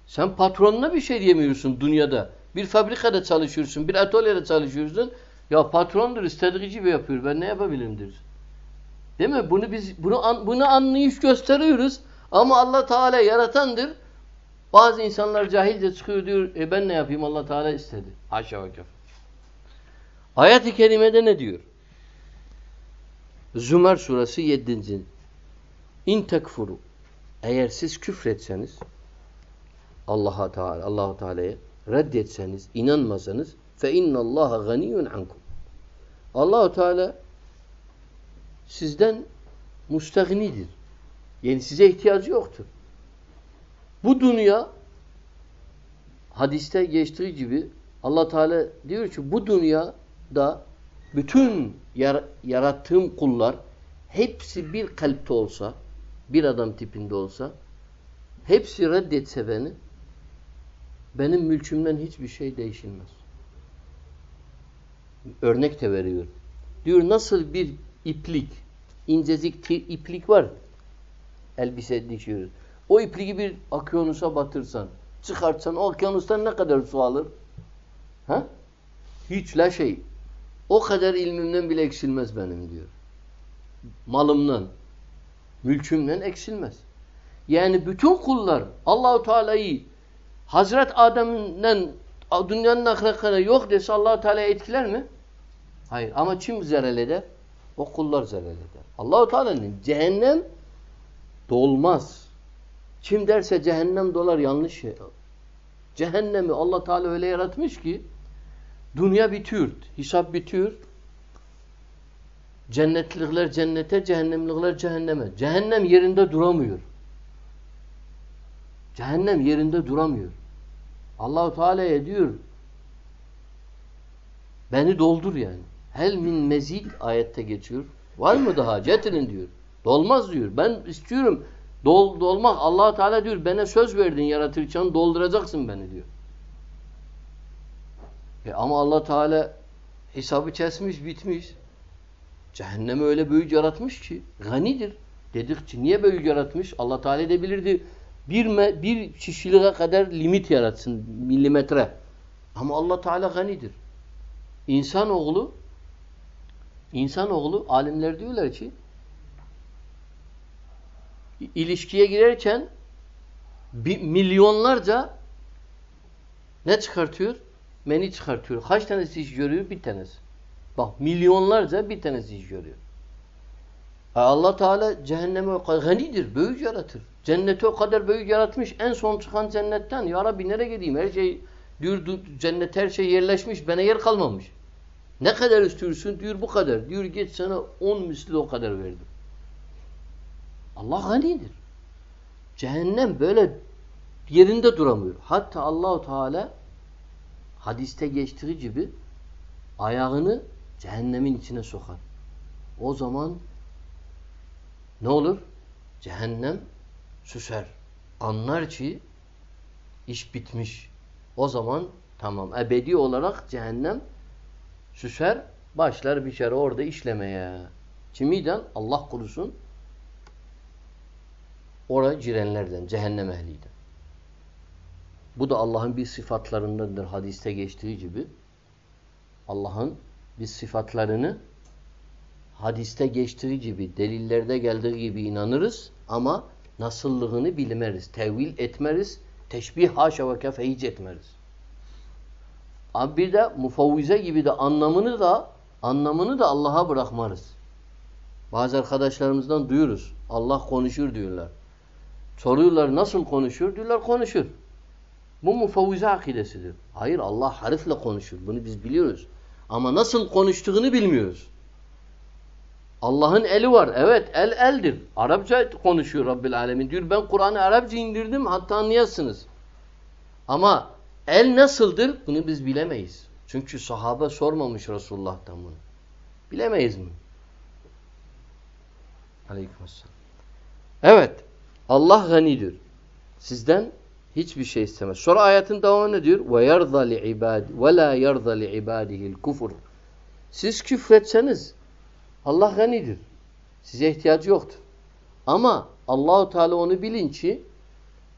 Sen patronuna bir şey diyemiyorsun dünyada. Bir fabrikada çalışıyorsun, bir atölyede çalışıyorsun. Ya patrondur, istediği gibi yapıyor. Ben ne yapabilirim diyorsun. Değil mi? Bunu biz bunu bunu anlayış gösteriyoruz. Ama Allah Teala yaratandır. Bazı insanlar cahilce çıkıyor diyor. E ben ne yapayım? Allah Teala istedi. Haşa ve. Ayet-i kerimede ne diyor? Zümer suresi 7. İn tekfuru eğer siz küfretseniz Allah'a Teala Allahu Teala'ya reddetseniz, inanmasanız fe innallaha ganiyun ankum. Allahu Teala sizden müstehnidir. Yani size ihtiyacı yoktur. Bu dünya hadiste geçtiği gibi Allah Teala diyor ki bu dünyada bütün yar yarattığım kullar hepsi bir kalpte olsa, bir adam tipinde olsa, hepsi reddetse beni, benim mülkümden hiçbir şey değişilmez. Örnek de veriyor. Diyor nasıl bir iplik, incecik iplik var, elbise dikiyoruz. O ipliği bir okyanusa batırsan, çıkartsan o okyanustan ne kadar su alır? Ha? Hiç la şey. O kadar ilmimden bile eksilmez benim diyor. Malımdan, mülkümden eksilmez. Yani bütün kullar Allahu Teala'yı Hazret Adem'den dünyanın ahiretine yok dese Allahu Teala etkiler mi? Hayır. Ama kim zerel eder? O kullar zerel eder. Allahu Teala'nın cehennem dolmaz. Kim derse cehennem dolar yanlış şey. Cehennemi Allah Teala öyle yaratmış ki dünya bitiyor, hesap bitiyor. Cennetlikler cennete, cehennemlikler cehenneme. Cehennem yerinde duramıyor. Cehennem yerinde duramıyor. Allahu Teala'ya diyor beni doldur yani. Hel min mezid ayette geçiyor. Var mı daha? Getirin diyor. Dolmaz diyor. Ben istiyorum Dol, dolmak allah Teala diyor bana söz verdin yaratırken dolduracaksın beni diyor. E ama allah Teala hesabı kesmiş bitmiş. Cehennemi öyle büyük yaratmış ki ganidir. Dedikçe niye büyük yaratmış? allah Teala de bilirdi. Bir, bir kişiliğe kadar limit yaratsın milimetre. Ama allah Teala ganidir. İnsanoğlu insanoğlu alimler diyorlar ki ilişkiye girerken bir milyonlarca ne çıkartıyor? Meni çıkartıyor. Kaç tanesi iş görüyor? Bir tanesi. Bak milyonlarca bir tanesi iş görüyor. E Allah Teala cehennemi o kadar ganidir, büyük yaratır. Cenneti o kadar büyük yaratmış. En son çıkan cennetten ya Rabbi nereye gideyim? Her şey diyor cennet her şey yerleşmiş. Bana yer kalmamış. Ne kadar istiyorsun? Diyor bu kadar. Diyor geç sana on misli o kadar verdim. Allah ganidir. Cehennem böyle yerinde duramıyor. Hatta Allahu Teala hadiste geçtiği gibi ayağını cehennemin içine sokar. O zaman ne olur? Cehennem süser. Anlar ki iş bitmiş. O zaman tamam ebedi olarak cehennem süser başlar bir kere orada işlemeye. Kimiden? Allah korusun oraya girenlerden, cehennem ehliyden. Bu da Allah'ın bir sıfatlarındandır hadiste geçtiği gibi. Allah'ın bir sıfatlarını hadiste geçtiği gibi, delillerde geldiği gibi inanırız ama nasıllığını bilmeriz, tevil etmeriz, teşbih haşa ve kefe hiç etmeriz. Abi bir de mufavvize gibi de anlamını da anlamını da Allah'a bırakmarız. Bazı arkadaşlarımızdan duyuruz. Allah konuşur diyorlar. Soruyorlar nasıl konuşur? Diyorlar konuşur. Bu mufavvize akidesidir. Hayır Allah harifle konuşur. Bunu biz biliyoruz. Ama nasıl konuştuğunu bilmiyoruz. Allah'ın eli var. Evet el eldir. Arapça konuşuyor Rabbil Alemin. Diyor ben Kur'an'ı Arapça indirdim hatta anlayasınız. Ama el nasıldır bunu biz bilemeyiz. Çünkü sahabe sormamış Resulullah'tan bunu. Bilemeyiz mi? Aleykümselam. Evet. Allah ganidir. Sizden hiçbir şey istemez. Sonra ayetin devamı ne diyor? Ve yerza li ibadi ve la yerza li ibadihi'l kufur. Siz küfretseniz Allah ganidir. Size ihtiyacı yoktur. Ama Allahu Teala onu bilin ki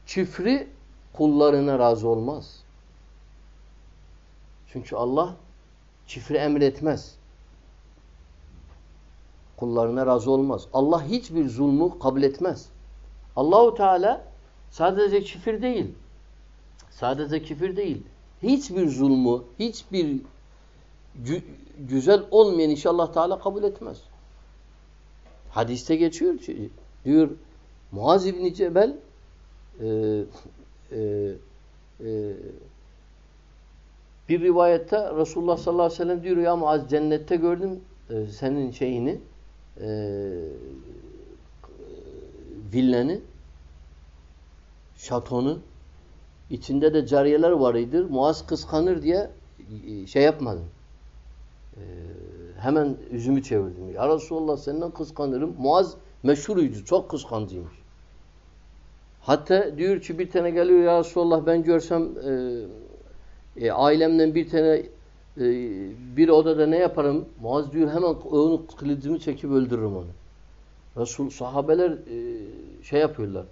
küfrü kullarına razı olmaz. Çünkü Allah küfrü emretmez. Kullarına razı olmaz. Allah hiçbir zulmü kabul etmez. Allahu Teala sadece küfür değil. Sadece küfür değil. Hiçbir zulmü, hiçbir gü güzel olmayan işi Allah Teala kabul etmez. Hadiste geçiyor diyor Muaz İbni Cebel e, e, e, bir rivayette Resulullah sallallahu aleyhi ve sellem diyor ya Muaz cennette gördüm e, senin şeyini e, villanı şatonu içinde de cariyeler var idir. Muaz kıskanır diye e, şey yapmadım. E, hemen yüzümü çevirdim. Ya Resulullah senden kıskanırım. Muaz meşhuruydu. Çok kıskancıymış. Hatta diyor ki bir tane geliyor ya Resulullah ben görsem e, e, ailemden bir tane e, bir odada ne yaparım? Muaz diyor hemen onu kılıcımı çekip öldürürüm onu. Resul sahabeler e, şey yapıyorlar.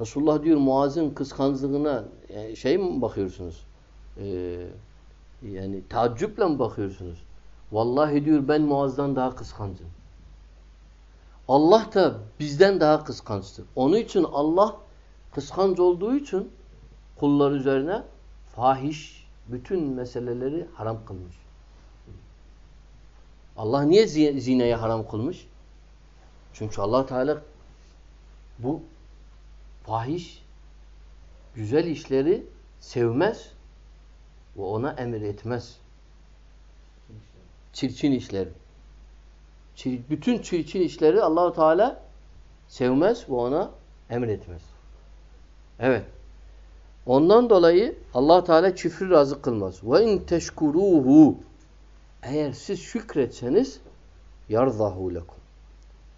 Resulullah diyor Muaz'ın kıskançlığına yani e, şey mi bakıyorsunuz? E, yani taaccüple mi bakıyorsunuz? Vallahi diyor ben Muaz'dan daha kıskancım. Allah da bizden daha kıskançtır. Onun için Allah kıskanç olduğu için kullar üzerine fahiş bütün meseleleri haram kılmış. Allah niye zineyi haram kılmış? Çünkü allah Teala bu fahiş güzel işleri sevmez ve ona emir etmez. Çirkin işleri. Bütün çirkin işleri Allahu Teala sevmez ve ona emretmez. Evet. Ondan dolayı Allah Teala küfrü razı kılmaz. Ve in teşkuruhu eğer siz şükretseniz yarzahu lekum.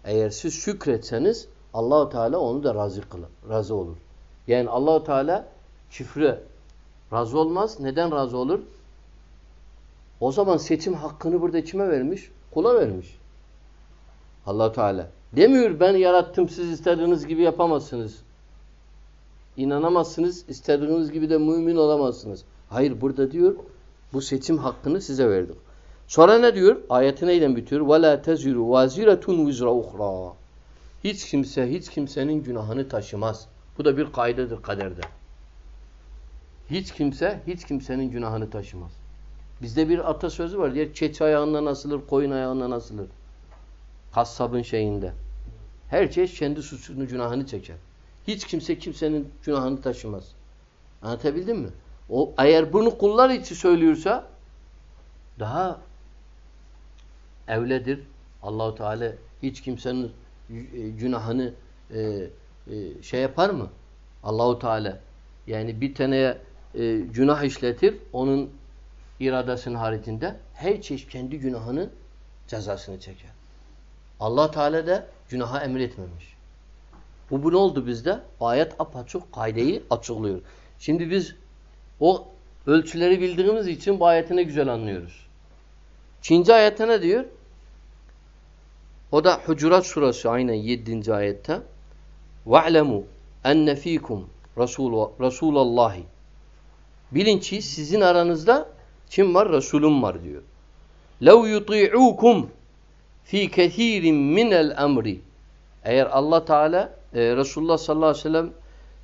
Eğer siz şükretseniz Allahu Teala onu da razı kılır, razı olur. Yani Allahu Teala küfre razı olmaz. Neden razı olur? O zaman seçim hakkını burada kime vermiş? Kula vermiş. Allahu Teala demiyor ben yarattım siz istediğiniz gibi yapamazsınız. İnanamazsınız, istediğiniz gibi de mümin olamazsınız. Hayır burada diyor bu seçim hakkını size verdik. Sonra ne diyor? Ayeti neyle bitiyor? وَلَا تَزِرُ وَازِرَةٌ وِزْرَ اُخْرَى hiç kimse hiç kimsenin günahını taşımaz. Bu da bir kaidedir kaderde. Hiç kimse hiç kimsenin günahını taşımaz. Bizde bir atasözü var. Diğer keçi ayağından asılır, koyun ayağından asılır. Kassabın şeyinde. Her şey kendi suçunu, günahını çeker. Hiç kimse kimsenin günahını taşımaz. Anlatabildim mi? O eğer bunu kullar için söylüyorsa daha evledir. Allahu Teala hiç kimsenin günahını e, e, şey yapar mı? Allahu Teala yani bir taneye e, günah işletir. Onun iradesinin haricinde her çeşit kendi günahını cezasını çeker. Allah Teala da günaha emretmemiş. Bu, bu ne oldu bizde? Ayet apaçık kaideyi açıklıyor. Şimdi biz o ölçüleri bildiğimiz için bu ayetini güzel anlıyoruz. Çinci ayette ne diyor? O da Hucurat suresi aynen 7. ayette. وَعْلَمُوا اَنَّ ف۪يكُمْ رَسُولَ اللّٰهِ Bilin ki sizin aranızda kim var? Resulüm var diyor. لَوْ يُطِيعُوكُمْ fi kethirin minel emri. Eğer Allah Teala e, Resulullah sallallahu aleyhi ve sellem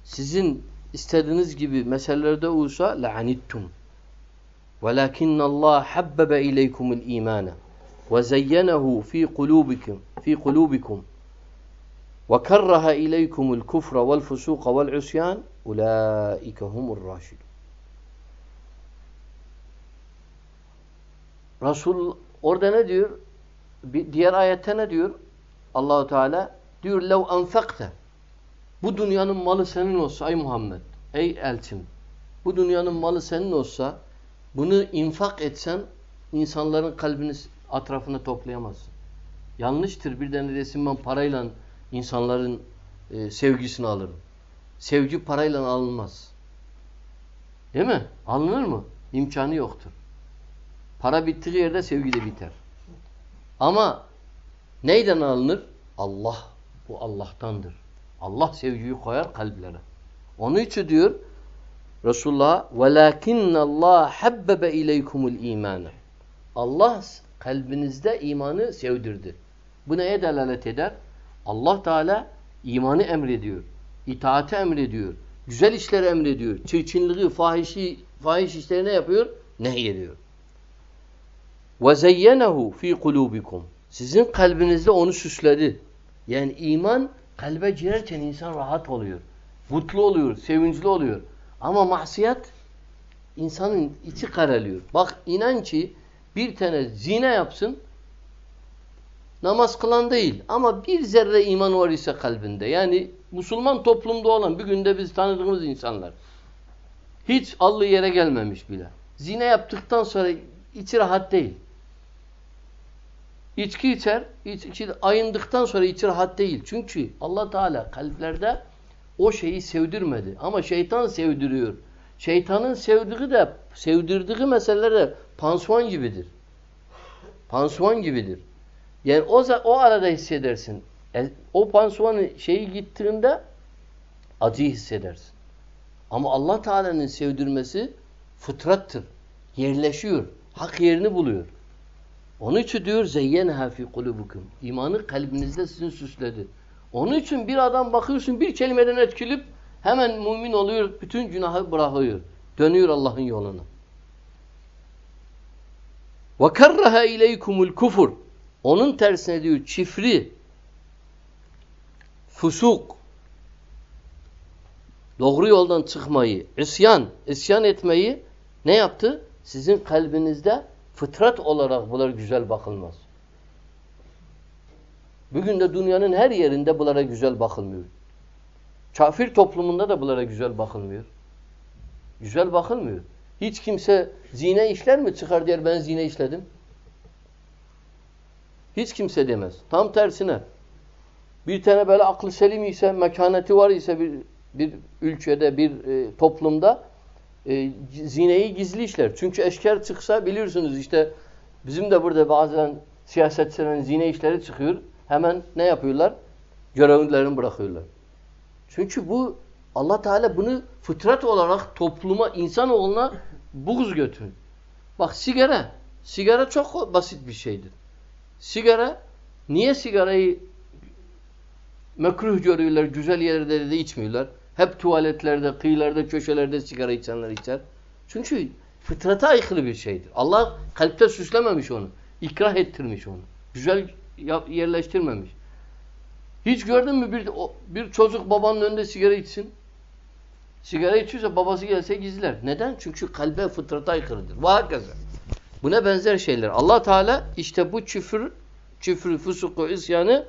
sizin istediğiniz gibi meselelerde olsa la'anittum. Velakinna Allah habbebe ileykumul imana fi kulubikum ve kerraha ileykumul kufra vel fusuqa vel usyan ulaike humur raşidun. Resul orada ne diyor? Bir diğer ayette ne diyor? Allahu Teala diyor lev enfakte bu dünyanın malı senin olsa ey Muhammed, ey elçim bu dünyanın malı senin olsa bunu infak etsen insanların kalbini atrafına toplayamazsın. Yanlıştır bir tane resim ben parayla insanların e, sevgisini alırım. Sevgi parayla alınmaz. Değil mi? Alınır mı? İmkanı yoktur. Para bittiği yerde sevgi de biter. Ama neyden alınır? Allah. Bu Allah'tandır. Allah sevgiyi koyar kalplere. Onun için diyor Resulullah وَلَاكِنَّ اللّٰهَ حَبَّبَ اِلَيْكُمُ الْا۪يمَانَ Allah kalbinizde imanı sevdirdi. Bu neye delalet eder? Allah Teala imanı emrediyor. İtaati emrediyor. Güzel işleri emrediyor. Çirkinliği, fahişi, fahiş işleri ne yapıyor? Nehyediyor. وَزَيَّنَهُ fi قُلُوبِكُمْ Sizin kalbinizde onu süsledi. Yani iman kalbe girerken insan rahat oluyor. Mutlu oluyor, sevinçli oluyor. Ama masiyet insanın içi karalıyor. Bak inan ki bir tane zina yapsın namaz kılan değil ama bir zerre iman var ise kalbinde. Yani Müslüman toplumda olan bir günde biz tanıdığımız insanlar. Hiç allı yere gelmemiş bile. Zina yaptıktan sonra içi rahat değil. İçki içer, içki ayındıktan sonra içi rahat değil. Çünkü Allah Teala kalplerde o şeyi sevdirmedi. Ama şeytan sevdiriyor. Şeytanın sevdiği de, sevdirdiği meseleler pansuman gibidir. Pansuman gibidir. Yani o, o arada hissedersin. E, o pansumanın şeyi gittiğinde acıyı hissedersin. Ama Allah Teala'nın sevdirmesi fıtrattır. Yerleşiyor. Hak yerini buluyor. Onun için diyor zeyyenha fi kulubukum. İmanı kalbinizde sizin süsledi. Onun için bir adam bakıyorsun bir kelimeden etkilip hemen mümin oluyor, bütün günahı bırakıyor. Dönüyor Allah'ın yoluna. Kerraha ileykumul kufur. Onun tersine diyor çifri, fusuk, doğru yoldan çıkmayı, isyan, isyan etmeyi ne yaptı? Sizin kalbinizde Fıtrat olarak bunlar güzel bakılmaz. Bugün de dünyanın her yerinde bunlara güzel bakılmıyor. Kafir toplumunda da bunlara güzel bakılmıyor. Güzel bakılmıyor. Hiç kimse zine işler mi çıkar der ben zine işledim? Hiç kimse demez. Tam tersine. Bir tane böyle aklı selim ise, mekaneti var ise bir, bir ülkede, bir e, toplumda e, zineyi gizli işler. Çünkü eşker çıksa biliyorsunuz işte bizim de burada bazen siyasetçilerin zine işleri çıkıyor. Hemen ne yapıyorlar? Görevlilerini bırakıyorlar. Çünkü bu Allah Teala bunu fıtrat olarak topluma, insanoğluna buğz götürüyor. Bak sigara. Sigara çok basit bir şeydir. Sigara, niye sigarayı mekruh görüyorlar, güzel yerlerde de içmiyorlar? Hep tuvaletlerde, kıyılarda, köşelerde sigara içenler içer. Çünkü fıtrata aykırı bir şeydir. Allah kalpte süslememiş onu. İkrah ettirmiş onu. Güzel yerleştirmemiş. Hiç gördün mü bir, bir çocuk babanın önünde sigara içsin? Sigara içiyorsa babası gelse gizler. Neden? Çünkü kalbe fıtrata aykırıdır. Vahakeza. Buna benzer şeyler. allah Teala işte bu küfür, küfrü, fusuku, isyanı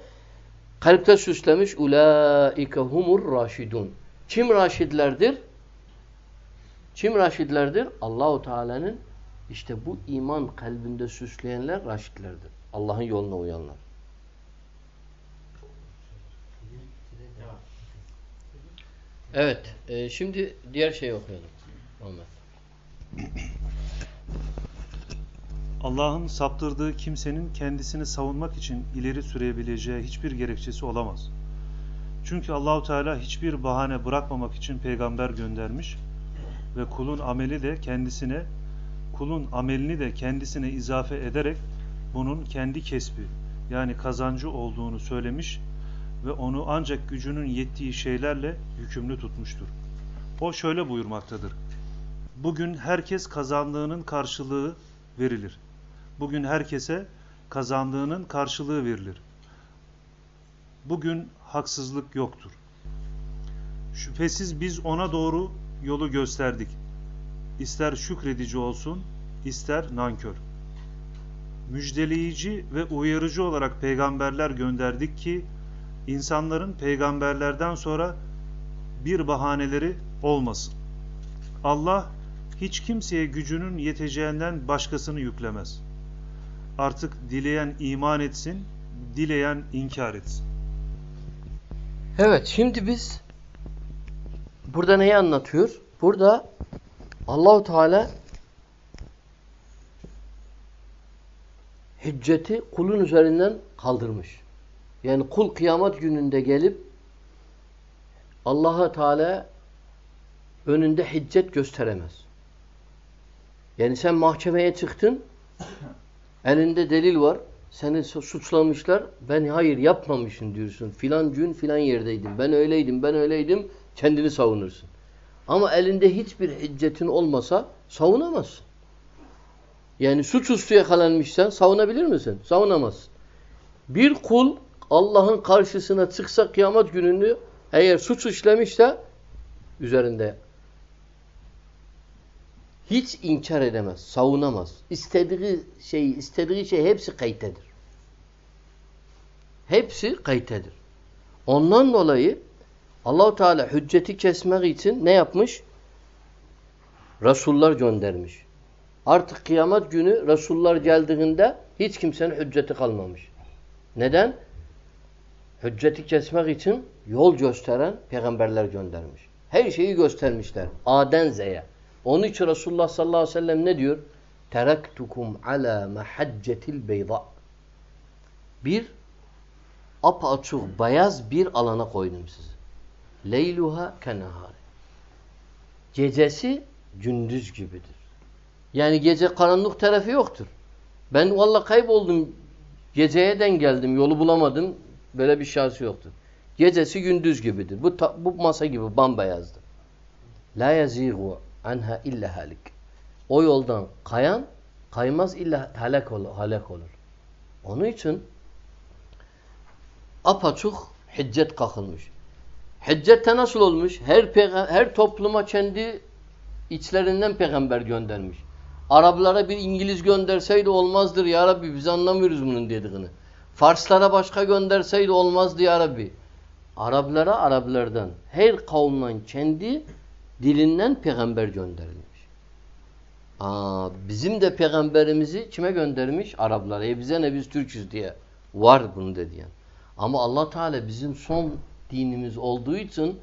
kalpte süslemiş. Ulaike humur raşidun. Kim raşidlerdir? Kim raşidlerdir? Allahu Teala'nın işte bu iman kalbinde süsleyenler raşidlerdir. Allah'ın yoluna uyanlar. Evet. E, şimdi diğer şeyi okuyalım. Muhammed. Allah'ın saptırdığı kimsenin kendisini savunmak için ileri sürebileceği hiçbir gerekçesi olamaz. Çünkü Allahu Teala hiçbir bahane bırakmamak için peygamber göndermiş ve kulun ameli de kendisine kulun amelini de kendisine izafe ederek bunun kendi kesbi yani kazancı olduğunu söylemiş ve onu ancak gücünün yettiği şeylerle yükümlü tutmuştur. O şöyle buyurmaktadır. Bugün herkes kazandığının karşılığı verilir. Bugün herkese kazandığının karşılığı verilir. Bugün haksızlık yoktur. Şüphesiz biz ona doğru yolu gösterdik. İster şükredici olsun, ister nankör. Müjdeleyici ve uyarıcı olarak peygamberler gönderdik ki insanların peygamberlerden sonra bir bahaneleri olmasın. Allah hiç kimseye gücünün yeteceğinden başkasını yüklemez. Artık dileyen iman etsin, dileyen inkar etsin. Evet, şimdi biz burada neyi anlatıyor? Burada Allahu Teala hücceti kulun üzerinden kaldırmış. Yani kul kıyamet gününde gelip Allah'a Teala önünde hicret gösteremez. Yani sen mahkemeye çıktın, <coughs> elinde delil var, seni suçlamışlar, ben hayır yapmamışım diyorsun. Filan gün filan yerdeydim, ben öyleydim, ben öyleydim, kendini savunursun. Ama elinde hiçbir hiccetin olmasa savunamazsın. Yani suçüstü yakalanmışsan savunabilir misin? Savunamazsın. Bir kul Allah'ın karşısına çıksa kıyamet gününü eğer suç işlemişse üzerinde hiç inkar edemez, savunamaz. İstediği şey, istediği şey hepsi kayıttedir. Hepsi kayıttedir. Ondan dolayı Allahu Teala hücceti kesmek için ne yapmış? Resullar göndermiş. Artık kıyamet günü Resullar geldiğinde hiç kimsenin hücceti kalmamış. Neden? Hücceti kesmek için yol gösteren peygamberler göndermiş. Her şeyi göstermişler. A'den Z'ye. Onun için Resulullah sallallahu aleyhi ve sellem ne diyor? Teraktukum ala mahaccetil beyza. Bir apaçık beyaz bir alana koydum sizi. Leyluha kenahari. Gecesi gündüz gibidir. Yani gece karanlık tarafı yoktur. Ben valla kayboldum. Geceyeden geldim. Yolu bulamadım. Böyle bir şansı yoktur. Gecesi gündüz gibidir. Bu, bu masa gibi bambayazdır. La yazigu anha illa halik. O yoldan kayan kaymaz illa halak olur. Halak olur. Onun için apaçuk hiccet kalkılmış. Hiccette nasıl olmuş? Her her topluma kendi içlerinden peygamber göndermiş. Araplara bir İngiliz gönderseydi olmazdır ya Rabbi biz anlamıyoruz bunun dediğini. Farslara başka gönderseydi olmazdı ya Rabbi. Araplara Araplardan, her kavimden kendi dilinden peygamber gönderilmiş. Aa, bizim de peygamberimizi kime göndermiş? Araplara. E bize ne biz Türk'üz diye. Var bunu dediyen. Ama Allah Teala bizim son dinimiz olduğu için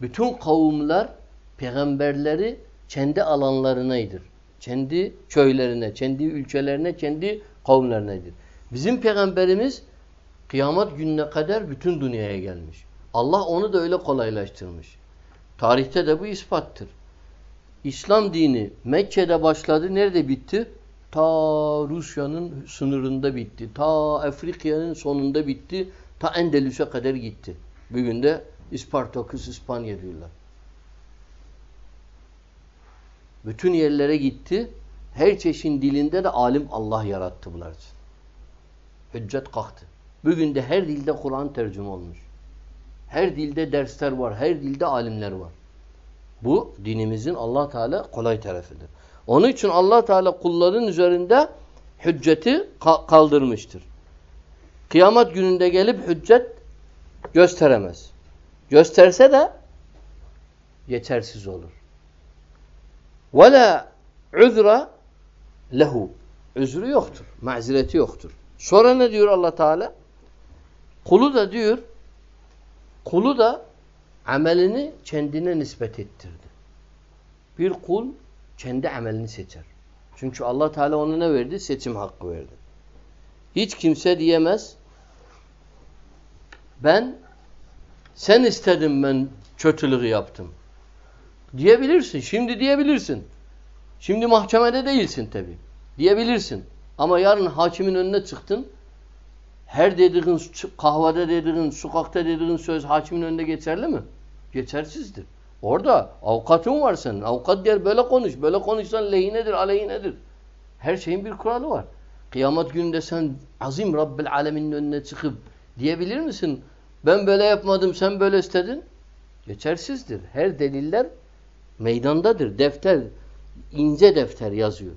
bütün kavimler peygamberleri kendi alanlarınaydır. Kendi köylerine, kendi ülkelerine, kendi kavimlerinedir. Bizim peygamberimiz kıyamet gününe kadar bütün dünyaya gelmiş. Allah onu da öyle kolaylaştırmış. Tarihte de bu ispattır. İslam dini Mekke'de başladı. Nerede bitti? Ta Rusya'nın sınırında bitti. Ta Afrika'nın sonunda bitti. Ta Endülüs'e kadar gitti. Bugün de İspartaküs İspanya diyorlar. Bütün yerlere gitti. Her çeşin dilinde de alim Allah yarattı bunlar için hüccet kalktı. Bugün de her dilde Kur'an tercüme olmuş. Her dilde dersler var, her dilde alimler var. Bu dinimizin Allah Teala kolay tarafıdır. Onun için Allah Teala kulların üzerinde hücceti kaldırmıştır. Kıyamet gününde gelip hüccet gösteremez. Gösterse de yetersiz olur. Ve la lehu. Üzrü yoktur, mazereti yoktur. Sonra ne diyor Allah Teala? Kulu da diyor kulu da amelini kendine nispet ettirdi. Bir kul kendi amelini seçer. Çünkü Allah Teala ona ne verdi? Seçim hakkı verdi. Hiç kimse diyemez ben sen istedin ben kötülüğü yaptım. Diyebilirsin. Şimdi diyebilirsin. Şimdi mahkemede değilsin tabi. Diyebilirsin. Ama yarın hakimin önüne çıktın. Her dediğin kahvede dediğin, sokakta dediğin söz hakimin önünde geçerli mi? Geçersizdir. Orada avukatın var senin. Avukat der böyle konuş. Böyle konuşsan lehinedir, aleyhinedir. Her şeyin bir kuralı var. Kıyamet gününde sen azim Rabbil Alemin'in önüne çıkıp diyebilir misin? Ben böyle yapmadım, sen böyle istedin. Geçersizdir. Her deliller meydandadır. Defter, ince defter yazıyor.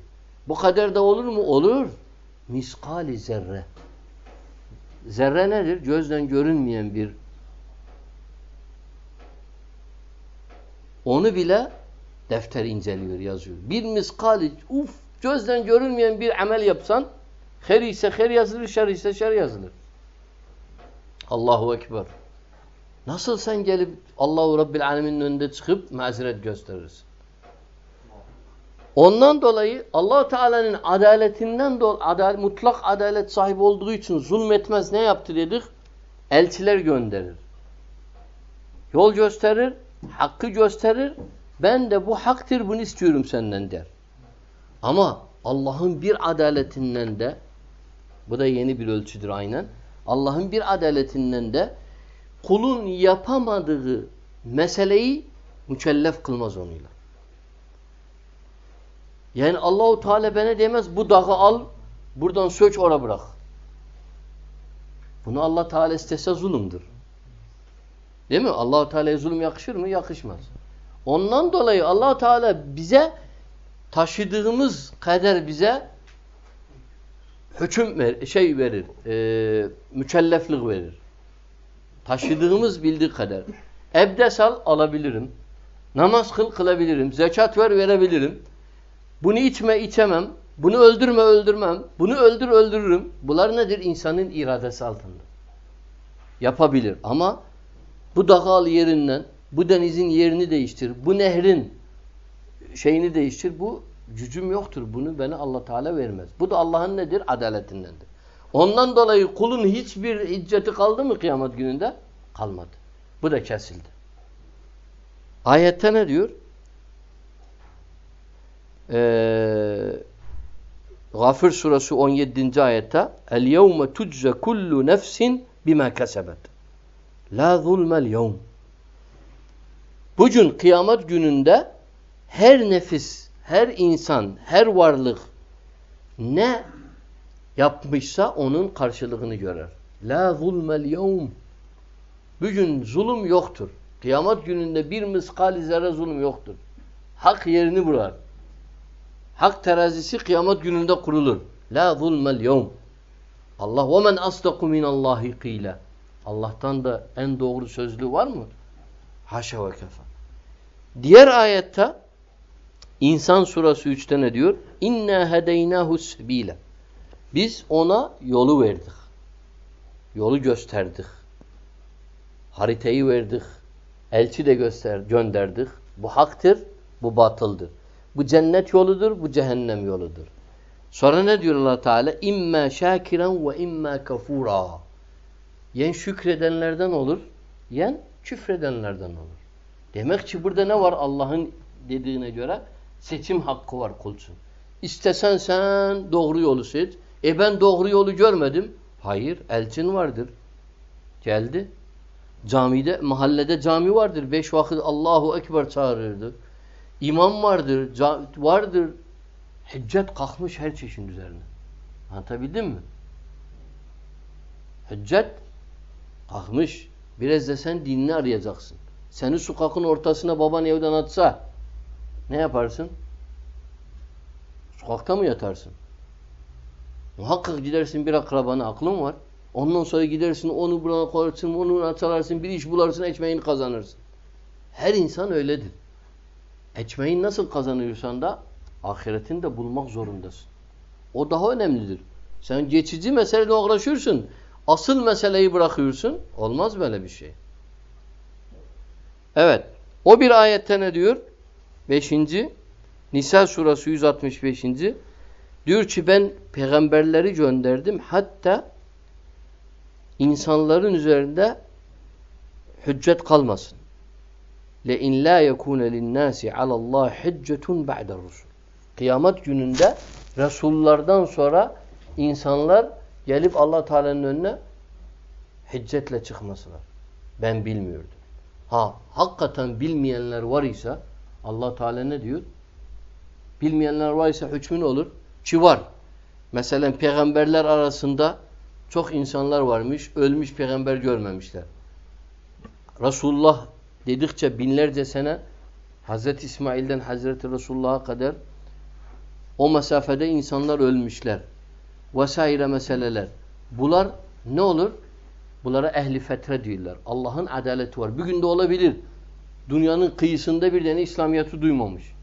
Bu kadar da olur mu? Olur. Miskali zerre. Zerre nedir? Gözden görünmeyen bir onu bile defter inceliyor, yazıyor. Bir miskali, uf, gözden görünmeyen bir amel yapsan, her ise her yazılır, şer ise şer yazılır. Allahu Ekber. Nasıl sen gelip Allahu Rabbil Alemin'in önünde çıkıp mazeret gösterirsin? Ondan dolayı allah Teala'nın adaletinden dolayı adalet, mutlak adalet sahibi olduğu için zulmetmez ne yaptı dedik? Elçiler gönderir. Yol gösterir, hakkı gösterir. Ben de bu haktır bunu istiyorum senden der. Ama Allah'ın bir adaletinden de bu da yeni bir ölçüdür aynen. Allah'ın bir adaletinden de kulun yapamadığı meseleyi mükellef kılmaz onuyla. Yani Allahu Teala bana demez bu dağı al buradan söç ora bırak. Bunu Allah Teala istese zulümdür. Değil mi? Allahu Teala'ya zulüm yakışır mı? Yakışmaz. Ondan dolayı Allah Teala bize taşıdığımız kader bize hüküm ver, şey verir, e, mükelleflik verir. Taşıdığımız bildiği kadar. Ebdes al alabilirim. Namaz kıl kılabilirim. Zekat ver verebilirim. Bunu içme içemem. Bunu öldürme öldürmem. Bunu öldür öldürürüm. Bunlar nedir? İnsanın iradesi altında. Yapabilir ama bu dağı yerinden, bu denizin yerini değiştir, bu nehrin şeyini değiştir. Bu gücüm yoktur. Bunu bana Allah Teala vermez. Bu da Allah'ın nedir? Adaletindendir. Ondan dolayı kulun hiçbir icceti kaldı mı kıyamet gününde? Kalmadı. Bu da kesildi. Ayette ne diyor? Ee, Gafir suresi 17. ayette El yevme tujze kullu nefsin bima kesebet. La zulmel yevm. Bugün kıyamet gününde her nefis, her insan, her varlık ne yapmışsa onun karşılığını görer. La zulmel yevm. Bugün zulüm yoktur. Kıyamet gününde bir miskal zerre zulüm yoktur. Hak yerini bular. Hak terazisi kıyamet gününde kurulur. La zulmel yevm. Allah ve men asdaku minallahi qila. Allah'tan da en doğru sözlü var mı? Haşa ve kefa. Diğer ayette İnsan surası 3'te ne diyor? İnna hedeynahu sebile. Biz ona yolu verdik. Yolu gösterdik. Haritayı verdik. Elçi de göster, gönderdik. Bu haktır, bu batıldır. Bu cennet yoludur, bu cehennem yoludur. Sonra ne diyor allah Teala? İmme şakiren ve imme kafura. Yen şükredenlerden olur, yen küfredenlerden olur. Demek ki burada ne var Allah'ın dediğine göre? Seçim hakkı var kulsun. İstesen sen doğru yolu seç. E ben doğru yolu görmedim. Hayır, elçin vardır. Geldi. Camide, mahallede cami vardır. Beş vakit Allahu Ekber çağırırdı. İmam vardır, vardır. Hüccet kalkmış her çeşin üzerine. Anlatabildim mi? Hüccet kalkmış. Biraz da sen dinini arayacaksın. Seni sokakın ortasına baban evden atsa ne yaparsın? Sokakta mı yatarsın? Muhakkak gidersin bir akrabana aklın var. Ondan sonra gidersin onu buraya koyarsın, onu açarsın, bir iş bularsın, ekmeğini kazanırsın. Her insan öyledir. Ekmeğini nasıl kazanıyorsan da ahiretini de bulmak zorundasın. O daha önemlidir. Sen geçici meseleyle uğraşıyorsun. Asıl meseleyi bırakıyorsun. Olmaz böyle bir şey. Evet. O bir ayette ne diyor? Beşinci. Nisa surası 165. Diyor ki ben peygamberleri gönderdim. Hatta insanların üzerinde hüccet kalmasın. Le in la yekun li'n-nasi Allah hüccetun ba'de rusul. Kıyamet gününde Resullardan sonra insanlar gelip Allah Teala'nın önüne hiccetle çıkmasılar. Ben bilmiyordum. Ha hakikaten bilmeyenler var ise Allah Teala ne diyor? Bilmeyenler var ise hükmü ne olur? Ki var. Mesela peygamberler arasında çok insanlar varmış, ölmüş peygamber görmemişler. Resulullah dedikçe binlerce sene Hazreti İsmail'den Hazreti Resulullah'a kadar o mesafede insanlar ölmüşler. Vesaire meseleler. Bunlar ne olur? Bunlara ehli fetre diyorlar. Allah'ın adaleti var. Bugün de olabilir. Dünyanın kıyısında bir tane İslamiyet'i duymamış.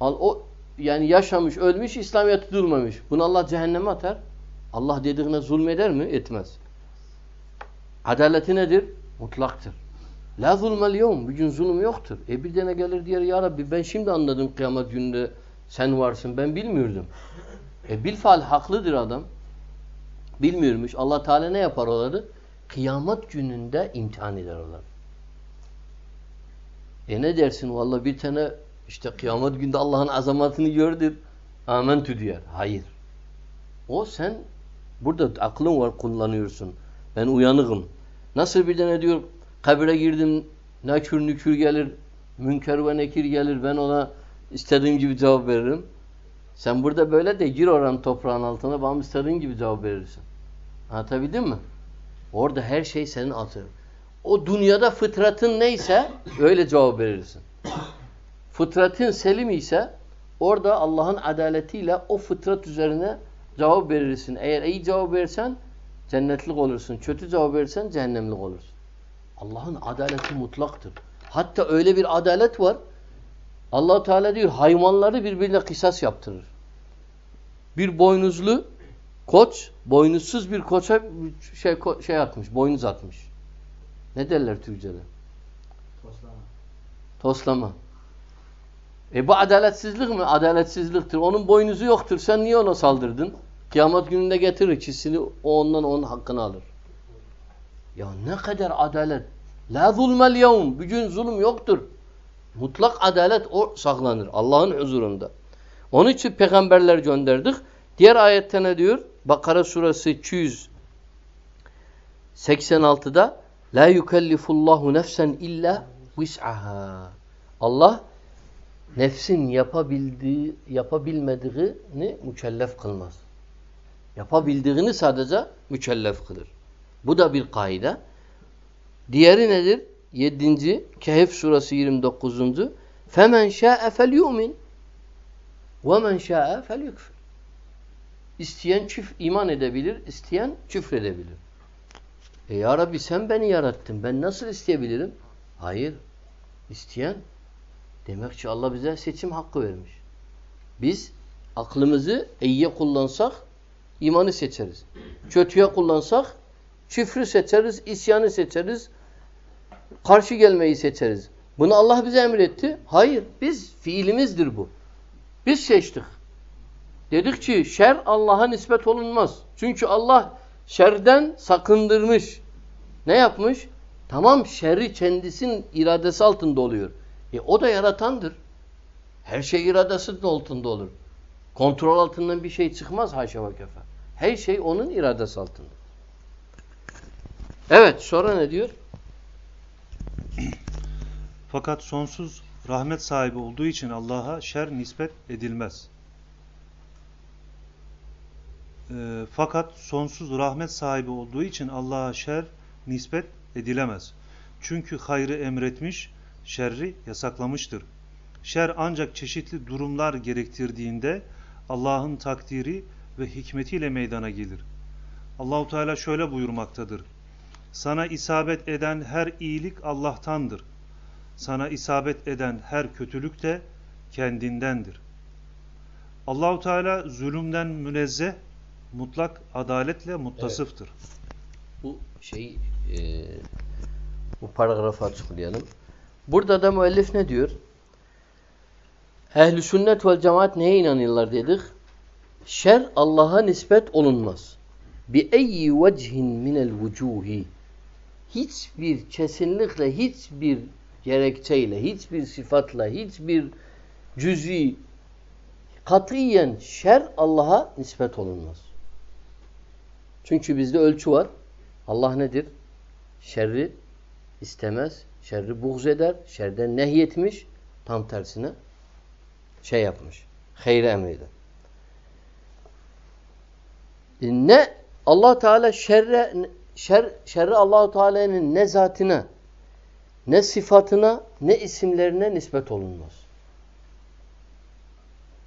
Al, o yani yaşamış, ölmüş, İslamiyet'i duymamış. Bunu Allah cehenneme atar. Allah dediğine zulmeder mi? Etmez. Adaleti nedir? Mutlaktır. La zulmel yevm. Bugün zulüm yoktur. E bir tane gelir diğer ya Rabbi ben şimdi anladım kıyamet gününde sen varsın. Ben bilmiyordum. E bilfal haklıdır adam. Bilmiyormuş. Allah Teala ne yapar onları? Kıyamet gününde imtihan eder onları. E ne dersin? Valla bir tane işte kıyamet günde Allah'ın azamatını gördür. Amentü diyor. Hayır. O sen burada aklın var kullanıyorsun. Ben uyanıkım. Nasıl bir tane diyor kabire girdim nakür nükür gelir münker ve nekir gelir ben ona istediğim gibi cevap veririm. Sen burada böyle de gir oranın toprağın altına bana istediğin gibi cevap verirsin. Anlatabildim mi? Orada her şey senin altın. O dünyada fıtratın neyse öyle cevap verirsin. Fıtratın selim ise orada Allah'ın adaletiyle o fıtrat üzerine cevap verirsin. Eğer iyi cevap verirsen cennetlik olursun. Kötü cevap verirsen cehennemlik olursun. Allah'ın adaleti mutlaktır. Hatta öyle bir adalet var. allah Teala diyor hayvanları birbirine kısas yaptırır. Bir boynuzlu koç, boynuzsuz bir koça şey, şey atmış, boynuz atmış. Ne derler Türkçe'de? Toslama. Toslama. E bu adaletsizlik mi? Adaletsizliktir. Onun boynuzu yoktur. Sen niye ona saldırdın? Kıyamet gününde getirir ikisini o ondan onun hakkını alır. Ya ne kadar adalet. La zulmel yevm. Bugün zulüm yoktur. Mutlak adalet o saklanır. Allah'ın huzurunda. Onun için peygamberler gönderdik. Diğer ayette ne diyor? Bakara suresi 286'da La yukellifullahu nefsen illa vis'aha. Allah nefsin yapabildiği, yapabilmediğini mükellef kılmaz. Yapabildiğini sadece mükellef kılır. Bu da bir kaide. Diğeri nedir? 7. Kehf suresi 29. Femen şa'e fel yu'min ve men şa'e fel yukfir. İsteyen küf iman edebilir, isteyen küfür edebilir. E ya Rabbi sen beni yarattın. Ben nasıl isteyebilirim? Hayır. İsteyen demek ki Allah bize seçim hakkı vermiş. Biz aklımızı iyiye kullansak imanı seçeriz. Kötüye kullansak küfrü seçeriz, isyanı seçeriz, karşı gelmeyi seçeriz. Bunu Allah bize emretti. Hayır. Biz fiilimizdir bu. Biz seçtik. Dedik ki şer Allah'a nispet olunmaz. Çünkü Allah şerden sakındırmış. Ne yapmış? Tamam şerri kendisinin iradesi altında oluyor. E o da yaratandır. Her şey iradesinin altında olur. Kontrol altından bir şey çıkmaz haşa ve kefe. Her şey onun iradesi altında. Evet sonra ne diyor? Fakat sonsuz rahmet sahibi olduğu için Allah'a şer nispet edilmez. E, fakat sonsuz rahmet sahibi olduğu için Allah'a şer nispet edilemez. Çünkü hayrı emretmiş, şerri yasaklamıştır. Şer ancak çeşitli durumlar gerektirdiğinde Allah'ın takdiri ve hikmetiyle meydana gelir. Allahu Teala şöyle buyurmaktadır. Sana isabet eden her iyilik Allah'tandır. Sana isabet eden her kötülük de kendindendir. Allahu Teala zulümden münezzeh, mutlak adaletle muttasıftır. Evet. Bu şey e, bu paragrafı açıklayalım. Burada da müellif ne diyor? Ehl-i sünnet vel cemaat neye inanıyorlar dedik? Şer Allah'a nispet olunmaz. Bi eyyi vecihin minel vucuhi hiçbir kesinlikle hiçbir gerekçeyle, hiçbir sıfatla, hiçbir cüz'i katiyen şer Allah'a nispet olunmaz. Çünkü bizde ölçü var. Allah nedir? Şerri istemez, şerri buğz eder, şerden nehyetmiş, tam tersine şey yapmış. Hayır emreder. E ne Allah Teala şerre şer şerri Allahu Teala'nın ne zatına ne sıfatına ne isimlerine nispet olunmaz.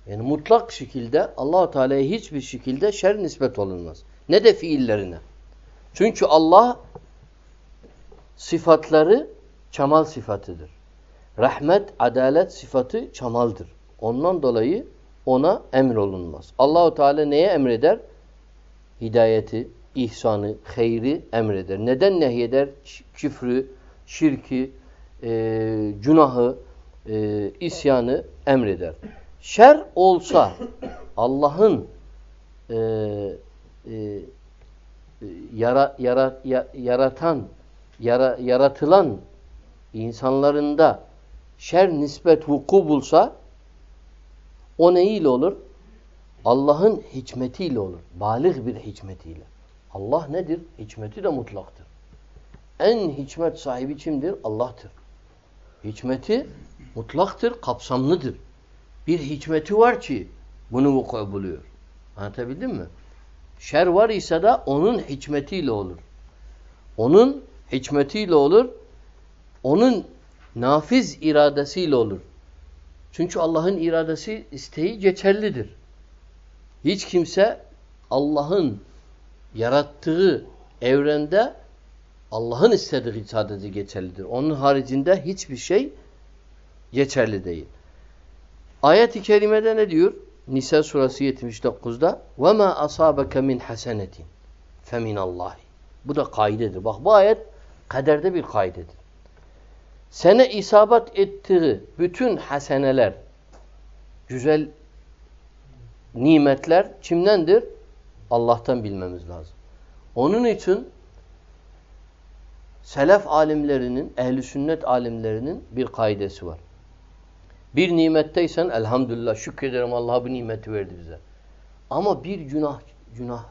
Yani mutlak şekilde Allahu Teala'ya hiçbir şekilde şer nispet olunmaz. Ne de fiillerine. Çünkü Allah sıfatları çamal sıfatıdır. Rahmet, adalet sıfatı çamaldır. Ondan dolayı ona emir olunmaz. Allahu Teala neye emreder? Hidayeti, ihsanı, hayri emreder. Neden nehyeder? Küfrü, şirki, e, günahı, e, isyanı emreder. Şer olsa Allah'ın e, e, yara, yara, yaratan, yara, yaratılan insanlarında şer nispet vuku bulsa o neyle olur? Allah'ın hikmetiyle olur. Balik bir hikmetiyle. Allah nedir? Hikmeti de mutlaktır. En hikmet sahibi kimdir? Allah'tır. Hikmeti mutlaktır, kapsamlıdır. Bir hikmeti var ki bunu vuku buluyor. Anlatabildim mi? Şer var ise de onun hikmetiyle olur. Onun hikmetiyle olur. Onun nafiz iradesiyle olur. Çünkü Allah'ın iradesi, isteği geçerlidir. Hiç kimse Allah'ın yarattığı evrende Allah'ın istediği sadece geçerlidir. Onun haricinde hiçbir şey geçerli değil. Ayet-i kerimede ne diyor? Nisa suresi 79'da "Ve ma asabaka min hasenetin femin Allah." Bu da kaidedir. Bak bu ayet kaderde bir kaidedir. Sene isabet ettiği bütün haseneler, güzel nimetler kimdendir? Allah'tan bilmemiz lazım. Onun için selef alimlerinin, ehli sünnet alimlerinin bir kaidesi var. Bir nimetteysen elhamdülillah şükrederim Allah bu nimeti verdi bize. Ama bir günah günah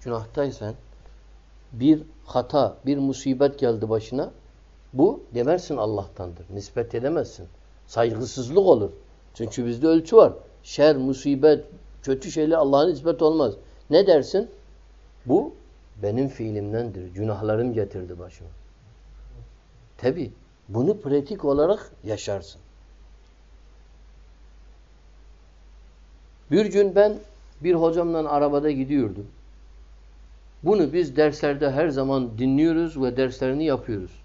günahtaysan bir hata, bir musibet geldi başına bu demersin Allah'tandır. Nispet edemezsin. Saygısızlık olur. Çünkü bizde ölçü var. Şer, musibet, kötü şeyler Allah'a nispet olmaz. Ne dersin? Bu benim fiilimdendir. Günahlarım getirdi başıma. Tabi bunu pratik olarak yaşarsın. Bir gün ben bir hocamla arabada gidiyordum. Bunu biz derslerde her zaman dinliyoruz ve derslerini yapıyoruz.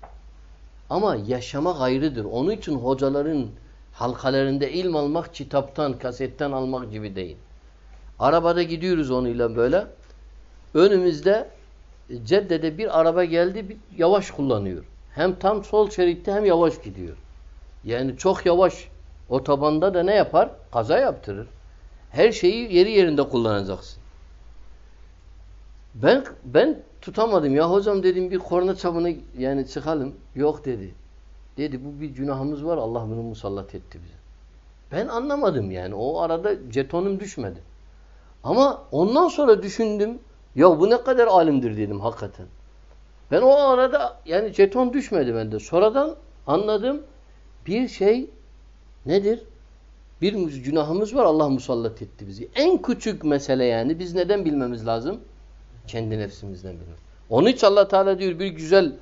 Ama yaşamak ayrıdır. Onun için hocaların halkalarında ilm almak kitaptan, kasetten almak gibi değil. Arabada gidiyoruz onunla böyle. Önümüzde caddede bir araba geldi, bir yavaş kullanıyor. Hem tam sol şeritte hem yavaş gidiyor. Yani çok yavaş otobanda da ne yapar? Kaza yaptırır. Her şeyi yeri yerinde kullanacaksın. Ben ben tutamadım. Ya hocam dedim bir korna çabını yani çıkalım. Yok dedi. Dedi bu bir günahımız var. Allah bunu musallat etti bize. Ben anlamadım yani. O arada jetonum düşmedi. Ama ondan sonra düşündüm. Ya bu ne kadar alimdir dedim hakikaten. Ben o arada yani jeton düşmedi bende. Sonradan anladım bir şey Nedir? Bir günahımız var Allah musallat etti bizi. En küçük mesele yani biz neden bilmemiz lazım? Kendi nefsimizden bilmemiz. Onun için Allah Teala diyor bir güzel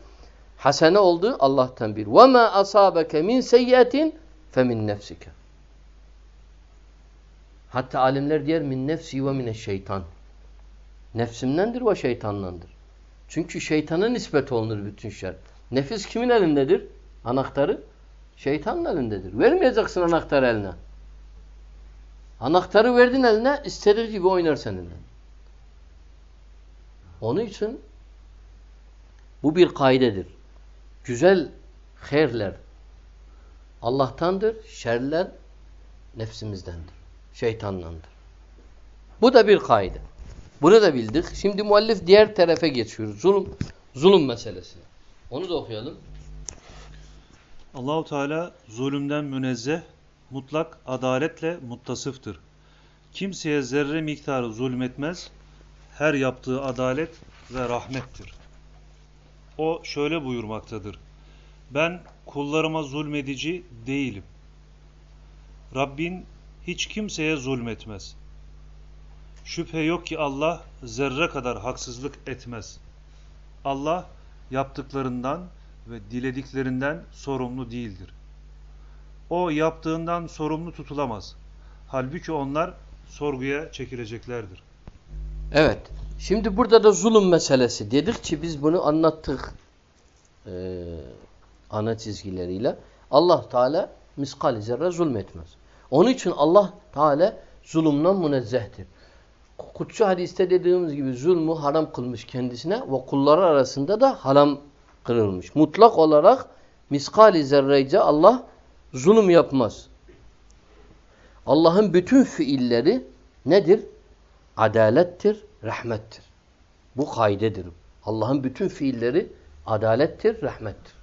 hasene oldu Allah'tan bir. وَمَا أَصَابَكَ مِنْ سَيِّئَةٍ فَمِنْ نَفْسِكَ Hatta alimler diyor min nefsi ve mine şeytan. Nefsimdendir ve şeytandandır. Çünkü şeytana nispet olunur bütün şer. Nefis kimin elindedir? Anahtarı şeytanın elindedir. Vermeyeceksin anahtarı eline. Anahtarı verdin eline istediği gibi oynar seninle. Onun için bu bir kaidedir. Güzel hayırler Allah'tandır, şerler nefsimizdendir, şeytandandır. Bu da bir kaide. Bunu da bildik. Şimdi muallif diğer tarafa geçiyor. Zulüm, zulüm meselesi. Onu da okuyalım. Allahu Teala zulümden münezzeh, mutlak adaletle muttasıftır. Kimseye zerre miktarı zulmetmez, her yaptığı adalet ve rahmettir. O şöyle buyurmaktadır. Ben kullarıma zulmedici değilim. Rabbin hiç kimseye zulmetmez. Şüphe yok ki Allah zerre kadar haksızlık etmez. Allah yaptıklarından ve dilediklerinden sorumlu değildir. O yaptığından sorumlu tutulamaz. Halbuki onlar sorguya çekileceklerdir. Evet. Şimdi burada da zulüm meselesi. Dedik ki biz bunu anlattık. Ee, ana çizgileriyle. Allah Teala miskal zerre zulmetmez. Onun için Allah Teala zulümden münezzehtir. Kutsu hadiste dediğimiz gibi zulmü haram kılmış kendisine ve kulları arasında da haram kırılmış. Mutlak olarak miskali zerrece Allah zulüm yapmaz. Allah'ın bütün fiilleri nedir? Adalettir, rahmettir. Bu kaidedir. Allah'ın bütün fiilleri adalettir, rahmettir.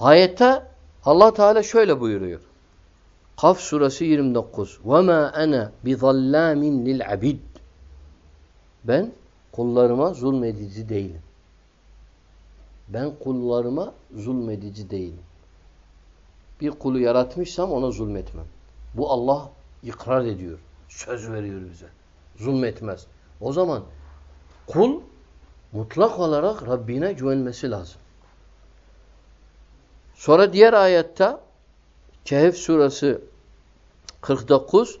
Ayette Allah Teala şöyle buyuruyor. Kaf suresi 29. وَمَا أَنَا بِظَلَّامٍ لِلْعَبِيدِ Ben kullarıma zulmedici değilim. Ben kullarıma zulmedici değilim. Bir kulu yaratmışsam ona zulmetmem. Bu Allah ikrar ediyor. Söz veriyor bize. Zulmetmez. O zaman kul mutlak olarak Rabbine güvenmesi lazım. Sonra diğer ayette Kehf suresi 49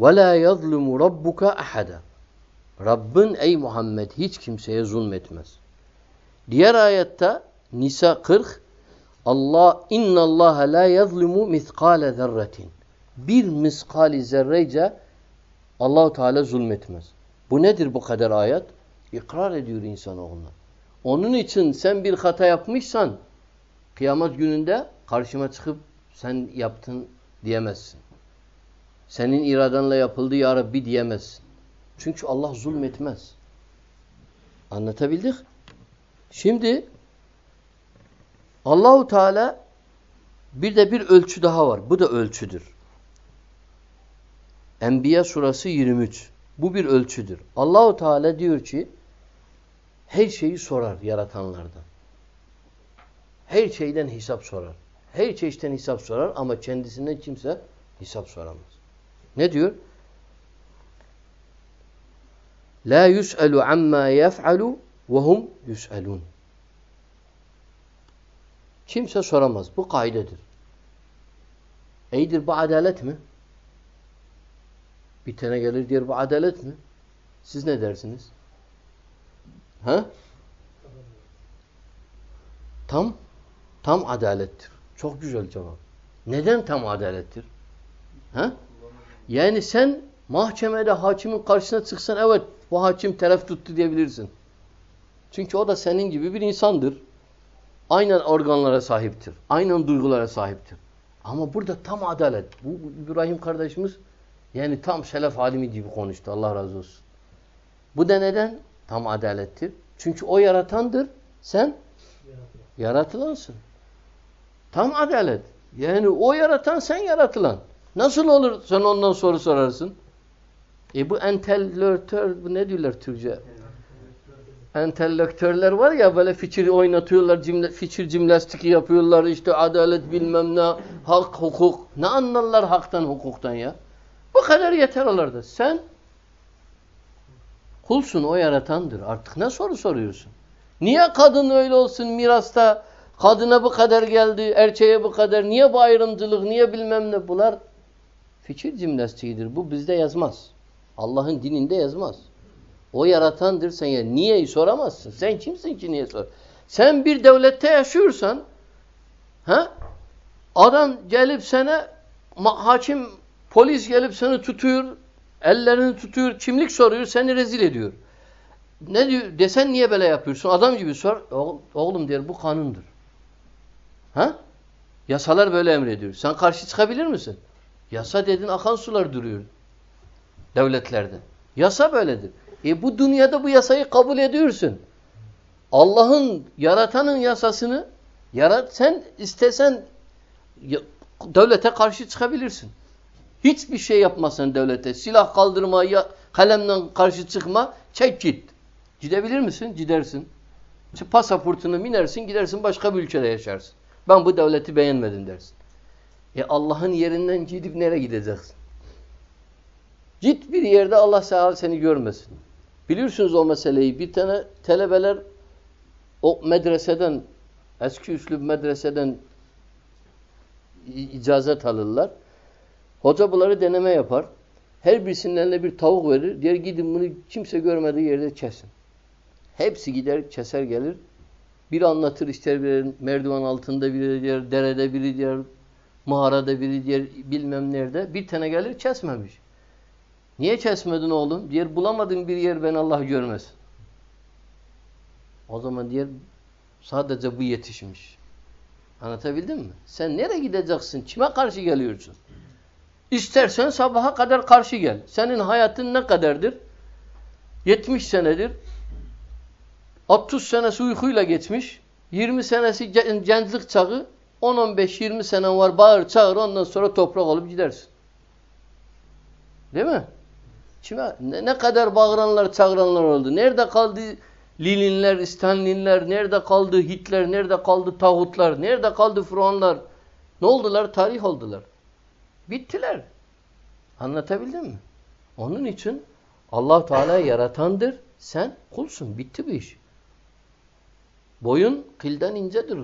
ve la yazlimu rabbuka ahada. Rabbin ey Muhammed hiç kimseye zulmetmez. Diğer ayette Nisa 40 Allah inna Allah la yazlimu miskale zerretin. Bir miskali zerrece Allahu Teala zulmetmez. Bu nedir bu kadar ayet? İkrar ediyor insanoğluna. Onun için sen bir hata yapmışsan kıyamet gününde karşıma çıkıp sen yaptın diyemezsin. Senin iradanla yapıldı ya Rabbi diyemezsin. Çünkü Allah zulmetmez. Anlatabildik? Şimdi Allahu Teala bir de bir ölçü daha var. Bu da ölçüdür. Enbiya surası 23. Bu bir ölçüdür. Allahu Teala diyor ki her şeyi sorar yaratanlardan. Her şeyden hesap sorar. Her çeşitten hesap sorar ama kendisinden kimse hesap soramaz. Ne diyor? La yus'alu amma yef'alu ve hum yus'alun. Kimse soramaz. Bu kaidedir. İyidir bu adalet mi? Bir tane gelir diyor bu adalet mi? Siz ne dersiniz? Ha? Tam tam adalettir. Çok güzel cevap. Neden tam adalettir? Ha? Yani sen mahkemede hakimin karşısına çıksan evet bu hakim taraf tuttu diyebilirsin. Çünkü o da senin gibi bir insandır. Aynen organlara sahiptir. Aynen duygulara sahiptir. Ama burada tam adalet. Bu İbrahim kardeşimiz yani tam selef alimi gibi konuştu. Allah razı olsun. Bu da neden? Tam adalettir. Çünkü o yaratandır. Sen yaratılansın. Tam adalet. Yani o yaratan sen yaratılan. Nasıl olur sen ondan soru sorarsın? E bu entelektör, bu ne diyorlar Türkçe? entelektörler var ya böyle fikir oynatıyorlar, cimle, fikir cimnastiki yapıyorlar işte adalet bilmem ne, hak, hukuk. Ne anlarlar haktan, hukuktan ya? Bu kadar yeter onlarda. Sen kulsun, o yaratandır. Artık ne soru soruyorsun? Niye kadın öyle olsun mirasta? Kadına bu kadar geldi, erkeğe bu kadar. Niye bu ayrımcılık, niye bilmem ne? Bunlar fikir cimnastiğidir. Bu bizde yazmaz. Allah'ın dininde yazmaz. O yaratandır sen ya. Niyeyi soramazsın. Sen kimsin ki niye sor? Sen bir devlette yaşıyorsan ha? adam gelip sana hakim polis gelip seni tutuyor ellerini tutuyor kimlik soruyor seni rezil ediyor. Ne diyor? Desen niye böyle yapıyorsun? Adam gibi sor. Oğlum diyor bu kanundur. Ha? Yasalar böyle emrediyor. Sen karşı çıkabilir misin? Yasa dedin akan sular duruyor. Devletlerde. Yasa böyledir. E bu dünyada bu yasayı kabul ediyorsun. Allah'ın, yaratanın yasasını yarat sen istesen devlete karşı çıkabilirsin. Hiçbir şey yapmasan devlete. Silah kaldırma, ya, kalemden karşı çıkma, çek git. Gidebilir misin? Gidersin. Pasaportunu binersin, gidersin başka bir ülkede yaşarsın. Ben bu devleti beğenmedim dersin. E Allah'ın yerinden gidip nereye gideceksin? Git bir yerde Allah seni görmesin. Biliyorsunuz o meseleyi. Bir tane telebeler o medreseden, eski üslub medreseden icazet alırlar. Hoca bunları deneme yapar. Her birisinin eline bir tavuk verir. Diğer gidin bunu kimse görmediği yerde kesin. Hepsi gider keser gelir. Bir anlatır işte bir merdiven altında biri diğer, derede biri diğer, mağarada biri diğer, bilmem nerede. Bir tane gelir kesmemiş. Niye kesmedin oğlum? Diğer bulamadın bir yer ben Allah görmesin. O zaman diğer sadece bu yetişmiş. Anlatabildim mi? Sen nereye gideceksin? Kime karşı geliyorsun? İstersen sabaha kadar karşı gel. Senin hayatın ne kadardır? 70 senedir. 30 senesi uykuyla geçmiş. 20 senesi gençlik çağı. 10-15-20 senen var bağır çağır ondan sonra toprak olup gidersin. Değil mi? Kime? Ne, ne kadar bağıranlar, çağıranlar oldu. Nerede kaldı Lilinler, Stalinler, nerede kaldı Hitler, nerede kaldı tağutlar, nerede kaldı Furanlar? Ne oldular? Tarih oldular. Bittiler. Anlatabildim mi? Onun için allah Teala yaratandır. Sen kulsun. Bitti bu iş. Boyun kıldan incedir.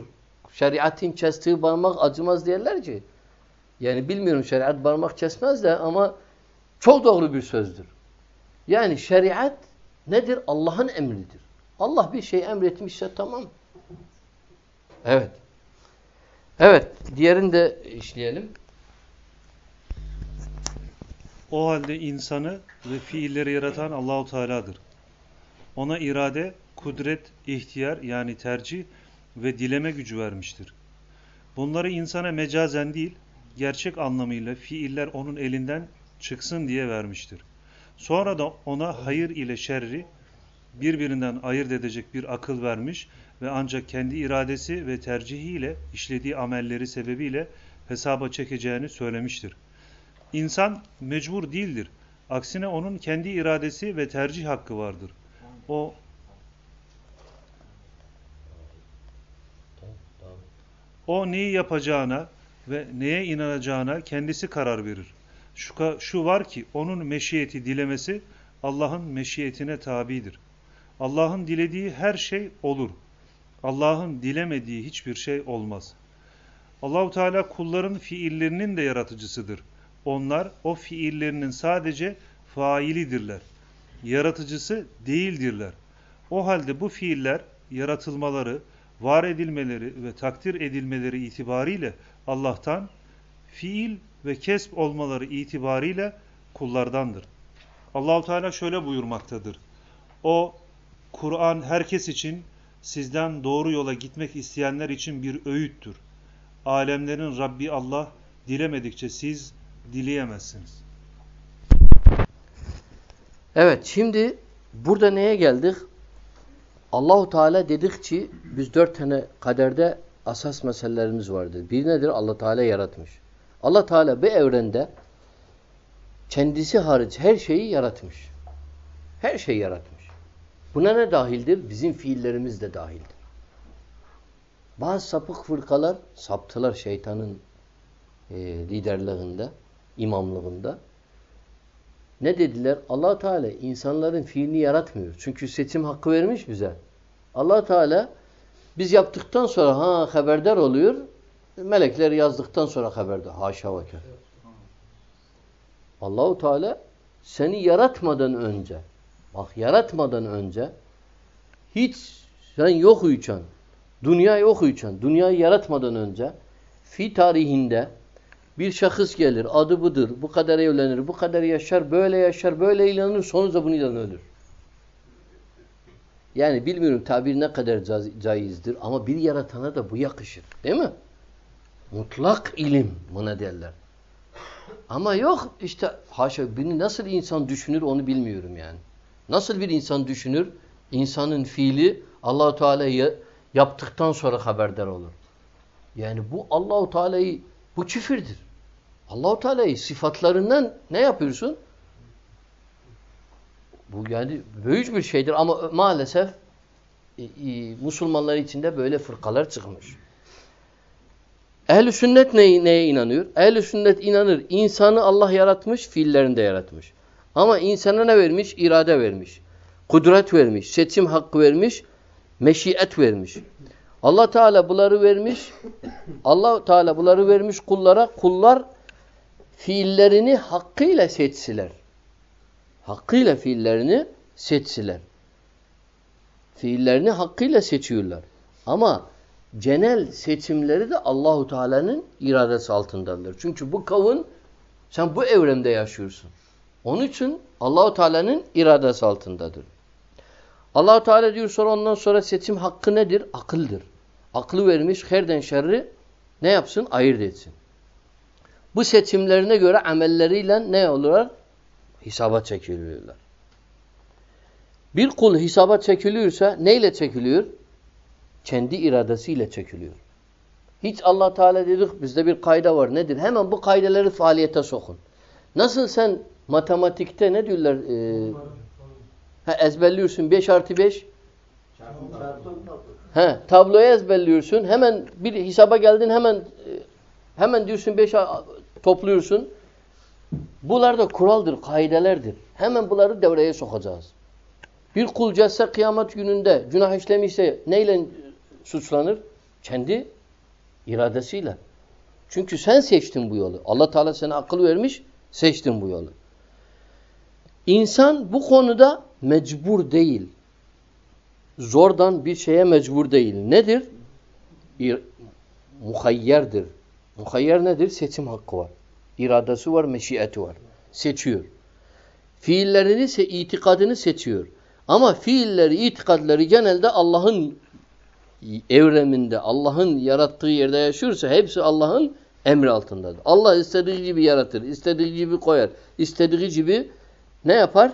Şeriatın kestiği parmak acımaz derler ki. Yani bilmiyorum şeriat parmak kesmez de ama çok doğru bir sözdür. Yani şeriat nedir? Allah'ın emridir. Allah bir şey emretmişse tamam. Evet. Evet. Diğerini de işleyelim. O halde insanı ve fiilleri yaratan Allahu Teala'dır. Ona irade, kudret, ihtiyar yani tercih ve dileme gücü vermiştir. Bunları insana mecazen değil, gerçek anlamıyla fiiller onun elinden çıksın diye vermiştir. Sonra da ona hayır ile şerri birbirinden ayırt edecek bir akıl vermiş ve ancak kendi iradesi ve tercihiyle işlediği amelleri sebebiyle hesaba çekeceğini söylemiştir. İnsan mecbur değildir. Aksine onun kendi iradesi ve tercih hakkı vardır. O O neyi yapacağına ve neye inanacağına kendisi karar verir. Şu, şu var ki onun meşiyeti dilemesi Allah'ın meşiyetine tabidir. Allah'ın dilediği her şey olur. Allah'ın dilemediği hiçbir şey olmaz. Allahu Teala kulların fiillerinin de yaratıcısıdır. Onlar o fiillerinin sadece failidirler. Yaratıcısı değildirler. O halde bu fiiller yaratılmaları, var edilmeleri ve takdir edilmeleri itibariyle Allah'tan, fiil ve kesp olmaları itibariyle kullardandır. Allahu Teala şöyle buyurmaktadır. O Kur'an herkes için sizden doğru yola gitmek isteyenler için bir öğüttür. Alemlerin Rabbi Allah dilemedikçe siz dileyemezsiniz. Evet şimdi burada neye geldik? Allahu Teala dedik ki biz dört tane kaderde asas meselelerimiz vardır. Bir nedir? Allah Teala yaratmış. Allah Teala bir evrende kendisi hariç her şeyi yaratmış. Her şeyi yaratmış. Buna ne dahildir? Bizim fiillerimiz de dahildir. Bazı sapık fırkalar saptılar şeytanın e, liderliğinde, imamlığında. Ne dediler? allah Teala insanların fiilini yaratmıyor. Çünkü seçim hakkı vermiş bize. allah Teala biz yaptıktan sonra ha haberdar oluyor. Melekler yazdıktan sonra haberdar. Haşa ve Allahu Teala seni yaratmadan önce bak yaratmadan önce hiç sen yok uyucan dünya yok uyucan dünyayı yaratmadan önce fi tarihinde bir şahıs gelir adı budur bu kadar evlenir bu kadar yaşar böyle yaşar böyle ilanır sonuçta bundan ölür. Yani bilmiyorum tabir ne kadar caizdir ama bir yaratana da bu yakışır. Değil mi? Mutlak ilim buna derler. Ama yok işte haşa beni nasıl insan düşünür onu bilmiyorum yani. Nasıl bir insan düşünür? İnsanın fiili Allahu Teala'yı yaptıktan sonra haberdar olur. Yani bu Allahu Teala'yı bu küfürdür. Allahu Teala'yı sıfatlarından ne yapıyorsun? Bu yani büyük bir şeydir ama maalesef e, e, Müslümanlar içinde böyle fırkalar çıkmış. Ehl-i sünnet neye, neye inanıyor? Ehl-i sünnet inanır. İnsanı Allah yaratmış, fiillerinde yaratmış. Ama insana ne vermiş? İrade vermiş. Kudret vermiş. Seçim hakkı vermiş. Meşiyet vermiş. Allah Teala bunları vermiş. Allah Teala bunları vermiş kullara. Kullar fiillerini hakkıyla seçsiler. Hakkıyla fiillerini seçsiler. Fiillerini hakkıyla seçiyorlar. Ama genel seçimleri de Allahu Teala'nın iradesi altındadır. Çünkü bu kavun sen bu evrende yaşıyorsun. Onun için Allahu Teala'nın iradesi altındadır. Allahu Teala diyor sonra ondan sonra seçim hakkı nedir? Akıldır. Aklı vermiş herden şerri ne yapsın? Ayırt etsin. Bu seçimlerine göre amelleriyle ne olurlar? Hesaba çekiliyorlar. Bir kul hesaba çekiliyorsa neyle çekiliyor? kendi iradesiyle çekiliyor. Hiç Allah Teala dedik bizde bir kayda var. Nedir? Hemen bu kaydeleri faaliyete sokun. Nasıl sen matematikte ne diyorlar? Ee, ha, ezberliyorsun 5 artı 5 He, tabloyu ezberliyorsun. Hemen bir hesaba geldin hemen e, hemen diyorsun 5 topluyorsun. Bunlar da kuraldır, kaidelerdir. Hemen bunları devreye sokacağız. Bir kul cesse kıyamet gününde günah işlemişse neyle suçlanır? Kendi iradesiyle. Çünkü sen seçtin bu yolu. Allah Teala sana akıl vermiş, seçtin bu yolu. İnsan bu konuda mecbur değil. Zordan bir şeye mecbur değil. Nedir? Muhayyerdir. Muhayyer nedir? Seçim hakkı var. İradesi var, meşiyeti var. Seçiyor. Fiillerini, itikadını seçiyor. Ama fiilleri, itikadları genelde Allah'ın evreminde Allah'ın yarattığı yerde yaşıyorsa hepsi Allah'ın emri altındadır. Allah istediği gibi yaratır, istediği gibi koyar, istediği gibi ne yapar?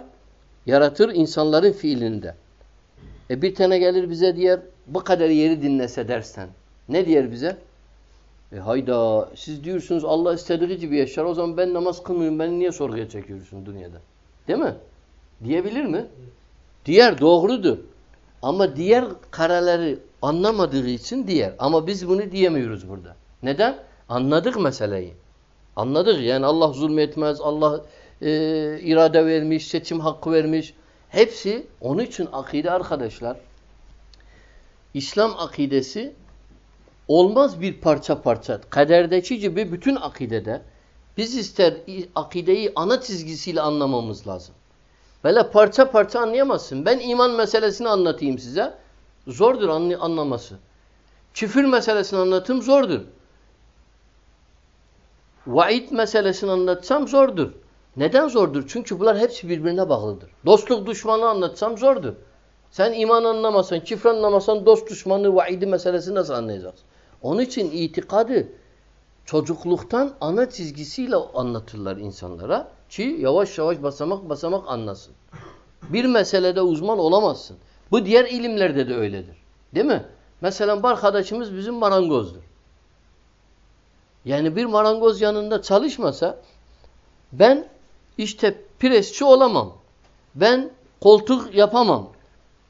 Yaratır insanların fiilinde. E bir tane gelir bize diyer, bu kadar yeri dinlese dersen. Ne diyer bize? E hayda siz diyorsunuz Allah istediği gibi yaşar o zaman ben namaz kılmıyorum beni niye sorguya çekiyorsun dünyada? Değil mi? Diyebilir mi? Diğer doğrudur. Ama diğer karaları Anlamadığı için diğer. Ama biz bunu diyemiyoruz burada. Neden? Anladık meseleyi. Anladık. Yani Allah zulmetmez, Allah e, irade vermiş, seçim hakkı vermiş. Hepsi onun için akide arkadaşlar. İslam akidesi olmaz bir parça parça. Kaderdeki gibi bütün akidede biz ister akideyi ana çizgisiyle anlamamız lazım. Böyle parça parça anlayamazsın. Ben iman meselesini anlatayım size. Zordur anlaması. Küfür meselesini anlatım zordur. Vaid meselesini anlatsam zordur. Neden zordur? Çünkü bunlar hepsi birbirine bağlıdır. Dostluk düşmanı anlatsam zordur. Sen iman anlamasan, küfür anlamasan dost düşmanı, vaidi meselesi nasıl anlayacaksın? Onun için itikadı çocukluktan ana çizgisiyle anlatırlar insanlara ki yavaş yavaş basamak basamak anlasın. Bir meselede uzman olamazsın. Bu diğer ilimlerde de öyledir. Değil mi? Mesela bu arkadaşımız bizim marangozdur. Yani bir marangoz yanında çalışmasa ben işte presçi olamam. Ben koltuk yapamam.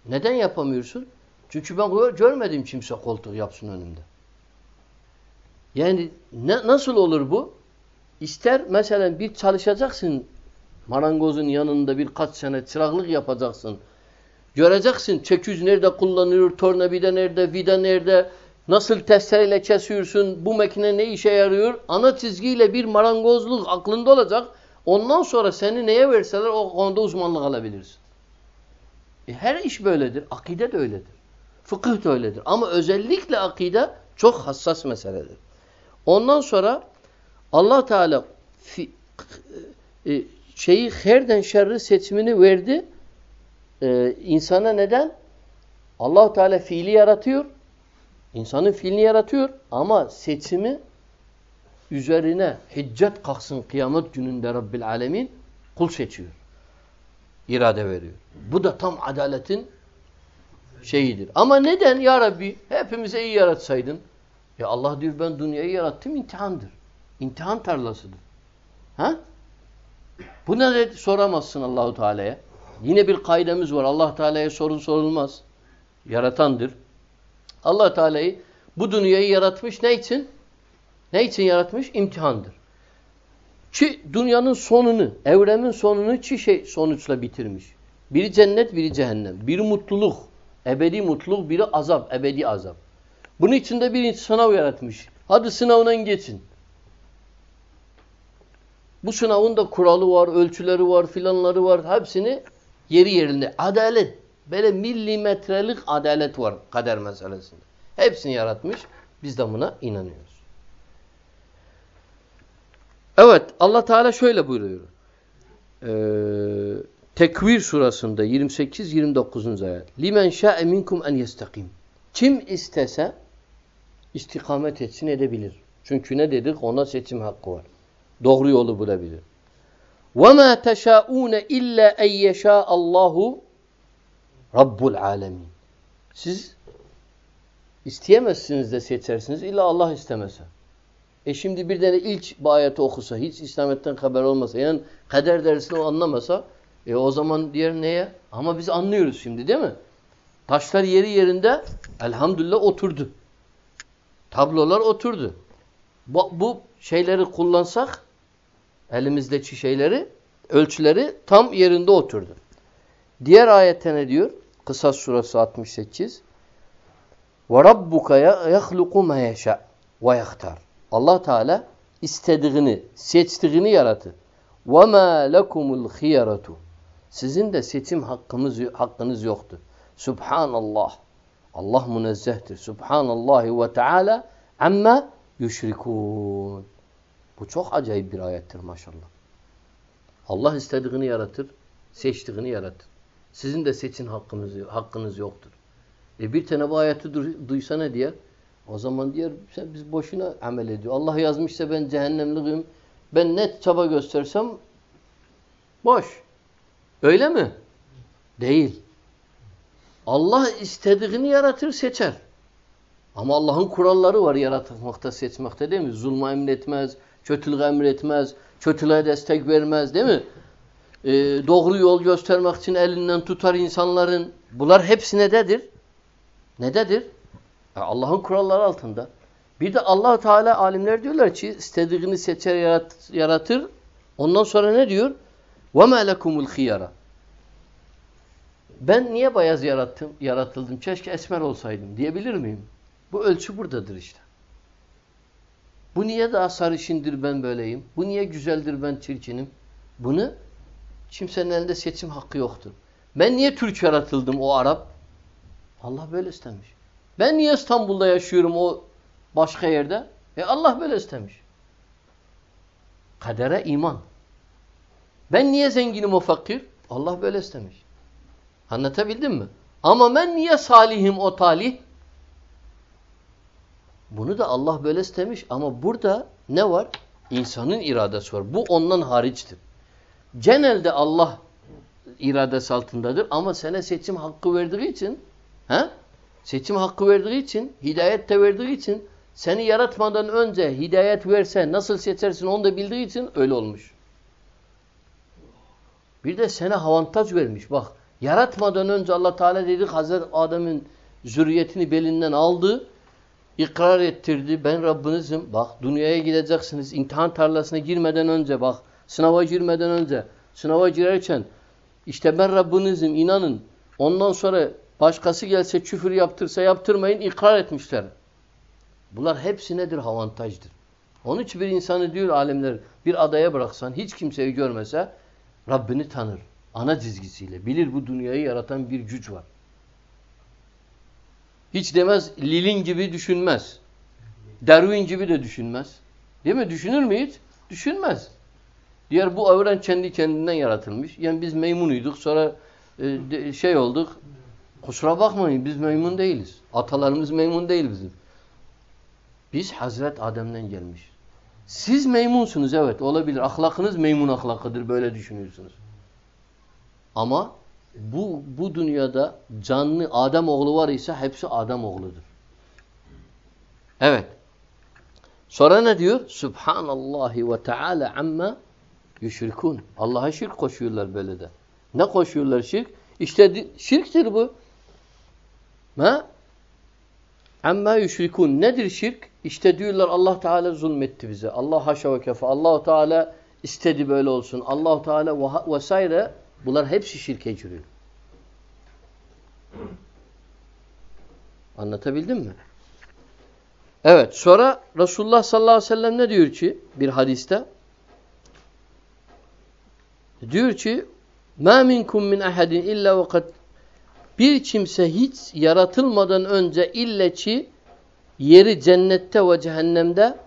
Neden yapamıyorsun? Çünkü ben görmedim kimse koltuk yapsın önümde. Yani ne, nasıl olur bu? İster mesela bir çalışacaksın marangozun yanında birkaç sene çıraklık yapacaksın. Göreceksin çeküz nerede kullanılır, tornavida nerede, vida nerede, nasıl testereyle kesiyorsun, bu makine ne işe yarıyor. Ana çizgiyle bir marangozluk aklında olacak. Ondan sonra seni neye verseler o konuda uzmanlık alabilirsin. E her iş böyledir. Akide de öyledir. Fıkıh da öyledir. Ama özellikle akide çok hassas meseledir. Ondan sonra Allah Teala fi, e, şeyi herden şerri seçimini verdi. Ee, insana neden? allah Teala fiili yaratıyor. İnsanın fiilini yaratıyor ama seçimi üzerine hicret kalksın kıyamet gününde Rabbil Alemin kul seçiyor. İrade veriyor. Bu da tam adaletin şeyidir. Ama neden ya Rabbi hepimize iyi yaratsaydın? Ya Allah diyor ben dünyayı yarattım imtihandır. İmtihan tarlasıdır. Ha? Bu ne soramazsın Allahu Teala'ya. Yine bir kaidemiz var. Allah Teala'ya sorun sorulmaz. Yaratandır. Allah Teala'yı bu dünyayı yaratmış ne için? Ne için yaratmış? İmtihandır. Ki dünyanın sonunu, evrenin sonunu çi şey sonuçla bitirmiş. Biri cennet, biri cehennem. Biri mutluluk, ebedi mutluluk, biri azap, ebedi azap. Bunun içinde bir sınav yaratmış. Hadi sınavından geçin. Bu sınavın da kuralı var, ölçüleri var, filanları var. Hepsini yeri yerinde. Adalet. Böyle milimetrelik adalet var kader meselesinde. Hepsini yaratmış. Biz de buna inanıyoruz. Evet Allah Teala şöyle buyuruyor. Ee, Tekvir surasında 28-29. ayet. Limen şa'e minkum en yestakim. Kim istese istikamet etsin edebilir. Çünkü ne dedik? Ona seçim hakkı var. Doğru yolu bulabilir. وَمَا تَشَاءُونَ اِلَّا اَنْ يَشَاءَ اللّٰهُ Rabbul alemin. Siz isteyemezsiniz de seçersiniz. İlla Allah istemese. E şimdi bir tane ilk bu ayeti okusa, hiç İslamiyet'ten haber olmasa, yani kader dersini o anlamasa, e o zaman diğer neye? Ama biz anlıyoruz şimdi değil mi? Taşlar yeri yerinde elhamdülillah oturdu. Tablolar oturdu. Bu, bu şeyleri kullansak elimizdeki şeyleri ölçüleri tam yerinde oturdu. Diğer ayette ne diyor? Kısas suresi 68. Ve rabbuka yahluku ma yasha ve yahtar. Allah Teala istediğini, seçtiğini yaratır. Ve ma lekumul hiyaratu. Sizin de seçim hakkınız hakkınız yoktu. Subhanallah. Allah münezzehtir. Subhanallahi ve Teala amma yüşrikûn. Bu çok acayip bir ayettir maşallah. Allah istediğini yaratır, seçtiğini yaratır. Sizin de seçin hakkınız, hakkınız yoktur. E bir tane bu ayeti duysa ne diyor? O zaman sen biz boşuna amel ediyor. Allah yazmışsa ben cehennemliyim. Ben net çaba göstersem boş. Öyle mi? Değil. Allah istediğini yaratır, seçer. Ama Allah'ın kuralları var yaratmakta, seçmekte değil mi? Zulma emretmez, kötülüğe emretmez, kötülüğe destek vermez değil mi? Ee, doğru yol göstermek için elinden tutar insanların. Bunlar hepsi nededir? Nededir? Allah'ın kuralları altında. Bir de allah Teala alimler diyorlar ki istediğini seçer yarat, yaratır. Ondan sonra ne diyor? وَمَا لَكُمُ الْخِيَرَ ben niye bayaz yarattım, yaratıldım? Keşke esmer olsaydım diyebilir miyim? Bu ölçü buradadır işte. Bu niye daha sarışındır ben böyleyim? Bu niye güzeldir ben çirkinim? Bunu kimsenin elinde seçim hakkı yoktur. Ben niye Türk yaratıldım o Arap? Allah böyle istemiş. Ben niye İstanbul'da yaşıyorum o başka yerde? E Allah böyle istemiş. Kadere iman. Ben niye zenginim o fakir? Allah böyle istemiş. Anlatabildim mi? Ama ben niye salihim o talih? Bunu da Allah böyle istemiş ama burada ne var? İnsanın iradesi var. Bu ondan hariçtir. Genelde Allah iradesi altındadır ama sana seçim hakkı verdiği için he? seçim hakkı verdiği için, hidayet de verdiği için seni yaratmadan önce hidayet verse nasıl seçersin onu da bildiği için öyle olmuş. Bir de sana avantaj vermiş. Bak Yaratmadan önce Allah Teala dedi Hazreti Adem'in zürriyetini belinden aldı. ikrar ettirdi. Ben Rabbinizim. Bak dünyaya gideceksiniz. İmtihan tarlasına girmeden önce bak. Sınava girmeden önce. Sınava girerken işte ben Rabbinizim inanın. Ondan sonra başkası gelse küfür yaptırsa yaptırmayın ikrar etmişler. Bunlar hepsi nedir? Avantajdır. Onun için bir insanı diyor alemler bir adaya bıraksan hiç kimseyi görmese Rabbini tanır. Ana çizgisiyle. Bilir bu dünyayı yaratan bir güç var. Hiç demez Lilin gibi düşünmez. Darwin gibi de düşünmez. Değil mi? Düşünür mü hiç? Düşünmez. Diğer bu evren kendi kendinden yaratılmış. Yani biz meymunuyduk sonra e, şey olduk. Kusura bakmayın biz meymun değiliz. Atalarımız meymun değil bizim. Biz Hazret Adem'den gelmiş. Siz meymunsunuz evet olabilir. Ahlakınız meymun ahlakıdır böyle düşünüyorsunuz. Ama bu, bu dünyada canlı Adem oğlu var ise hepsi Adem oğludur. Evet. Sonra ne diyor? Subhanallahi ve Teala amma yüşrikun. Allah'a şirk koşuyorlar böyle de. Ne koşuyorlar şirk? İşte şirktir bu. Ha? Amma yüşrikun. Nedir şirk? İşte diyorlar Allah Teala zulmetti bize. Allah haşa ve kefe. Allah Teala istedi böyle olsun. Allah Teala vesaire bunlar hepsi şirke giriyor. Anlatabildim mi? Evet. Sonra Resulullah sallallahu aleyhi ve sellem ne diyor ki bir hadiste? Diyor ki مَا مِنْكُمْ مِنْ اَحَدٍ illa وَقَدْ Bir kimse hiç yaratılmadan önce ille ki yeri cennette ve cehennemde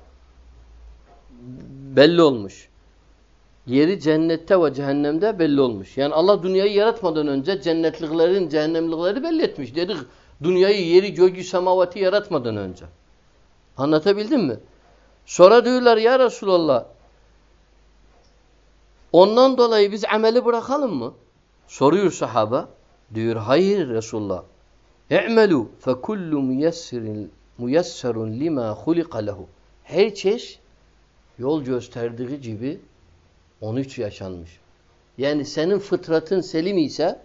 belli olmuş. Yeri cennette ve cehennemde belli olmuş. Yani Allah dünyayı yaratmadan önce cennetliklerin, cehennemlikleri belli etmiş. Dedik dünyayı, yeri, göğü, semavatı yaratmadan önce. Anlatabildim mi? Sonra diyorlar ya Resulallah ondan dolayı biz ameli bırakalım mı? Soruyor sahaba. Diyor hayır Resulullah. Fekullu muyessirin muyesserun lima hulika lehu. Her çeşit yol gösterdiği gibi 13 yaşanmış. Yani senin fıtratın selim ise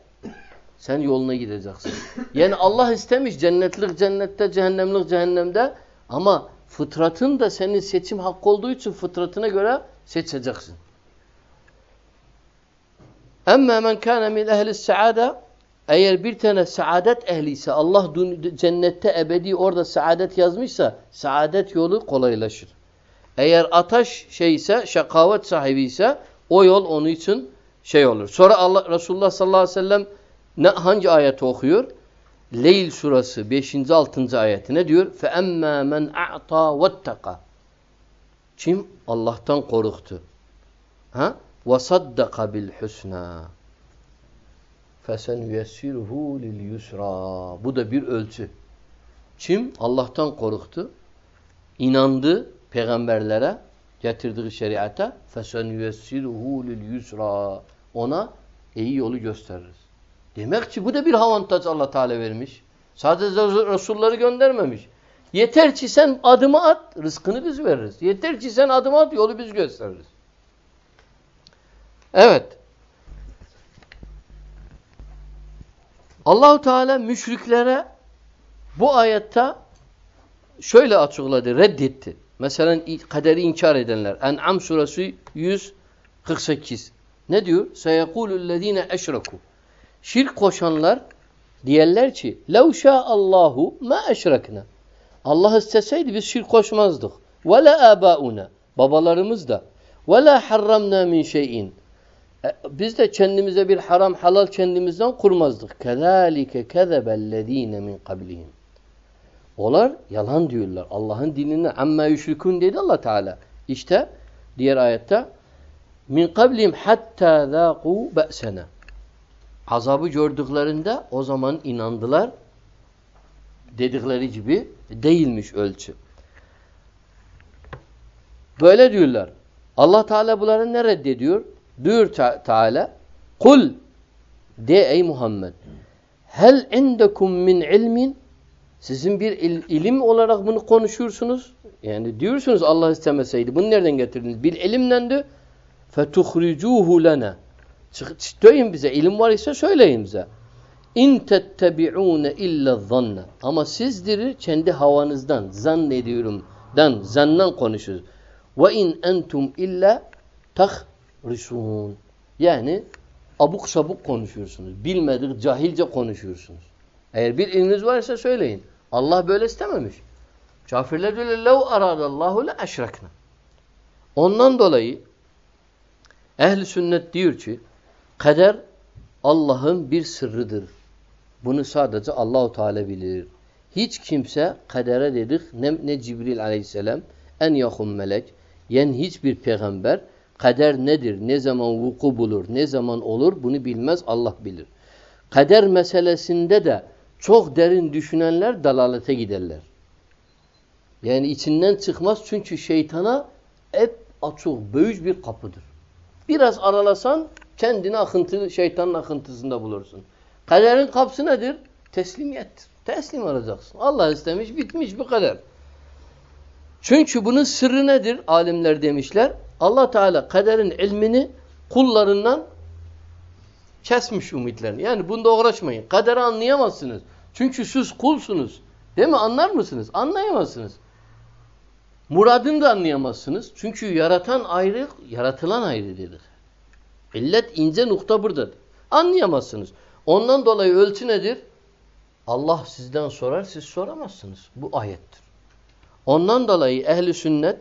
sen yoluna gideceksin. Yani Allah istemiş cennetlik cennette, cehennemlik cehennemde ama fıtratın da senin seçim hakkı olduğu için fıtratına göre seçeceksin. Emme men kâne min ehli saade eğer bir tane saadet ehli ise Allah cennette ebedi orada saadet yazmışsa saadet yolu kolaylaşır. Eğer ataş şeyse, şakavet sahibi ise o yol onun için şey olur. Sonra Allah Resulullah sallallahu aleyhi ve sellem ne hangi ayeti okuyor? Leyl surası 5. 6. ayetine diyor. Fe emmâ men a'ta vettaka. Kim Allah'tan korktu. Ha? Ve saddaka bil husna. Fesen yessirhu lil yusra. Bu da bir ölçü. Kim Allah'tan korktu, inandı peygamberlere, getirdiği şeriata فَسَنْيُسِّرْهُ لِلْيُسْرَى Ona iyi yolu gösteririz. Demek ki bu da bir avantaj Allah Teala vermiş. Sadece Resulları göndermemiş. Yeter ki sen adımı at, rızkını biz veririz. Yeter ki sen adımı at, yolu biz gösteririz. Evet. Allahu Teala müşriklere bu ayette şöyle açıkladı, reddetti. Mesela kaderi inkar edenler. En'am suresi 148. Ne diyor? سَيَقُولُ الَّذ۪ينَ اَشْرَكُوا Şirk koşanlar diyorlar ki لَوْ شَاءَ اللّٰهُ مَا اَشْرَكْنَا Allah isteseydi biz şirk koşmazdık. وَلَا آبَاؤُنَا Babalarımız da. وَلَا حَرَّمْنَا مِنْ şeyin. Biz de kendimize bir haram halal kendimizden kurmazdık. كَذَٰلِكَ كَذَبَ الَّذ۪ينَ مِنْ قَبْلِهِمْ onlar yalan diyorlar. Allah'ın dinine amma yüşrikun dedi Allah Teala. İşte diğer ayette min kablim hatta zaqu ba'sana. Azabı gördüklerinde o zaman inandılar. Dedikleri gibi değilmiş ölçü. Böyle diyorlar. Allah Teala bunları ne reddediyor? Diyor Teala Kul de ey Muhammed hel indekum min ilmin sizin bir il, ilim olarak bunu konuşursunuz. Yani diyorsunuz Allah istemeseydi. Bunu nereden getirdiniz? Bir ilimlendi. فَتُخْرِجُوهُ لَنَا Söyleyin bize. İlim var ise söyleyin bize. İn tettebi'une illa zanna. Ama sizdir kendi havanızdan, zannediyorum, dan, zannan konuşuyoruz. Ve in entum illa tahrisun. Yani abuk sabuk konuşuyorsunuz. Bilmedik, cahilce konuşuyorsunuz. Eğer bir ilminiz varsa söyleyin. Allah böyle istememiş. Kafirler diyor lev aradallahu le eşrekna. Ondan dolayı ehli sünnet diyor ki kader Allah'ın bir sırrıdır. Bunu sadece Allahu Teala bilir. Hiç kimse kadere dedik ne, ne Cibril aleyhisselam en yakın melek yen hiçbir peygamber kader nedir, ne zaman vuku bulur, ne zaman olur bunu bilmez Allah bilir. Kader meselesinde de çok derin düşünenler dalalete giderler. Yani içinden çıkmaz çünkü şeytana hep açık, büyük bir kapıdır. Biraz aralasan kendini akıntı, şeytanın akıntısında bulursun. Kaderin kapısı nedir? Teslimiyettir. Teslim olacaksın. Allah istemiş, bitmiş bu kadar. Çünkü bunun sırrı nedir? Alimler demişler. Allah Teala kaderin ilmini kullarından kesmiş ümitlerini. Yani bunda uğraşmayın. Kaderi anlayamazsınız. Çünkü siz kulsunuz. Değil mi? Anlar mısınız? Anlayamazsınız. Muradını da anlayamazsınız. Çünkü yaratan ayrı, yaratılan ayrı dedik. İllet ince nokta buradadır. Anlayamazsınız. Ondan dolayı ölçü nedir? Allah sizden sorar, siz soramazsınız. Bu ayettir. Ondan dolayı ehli sünnet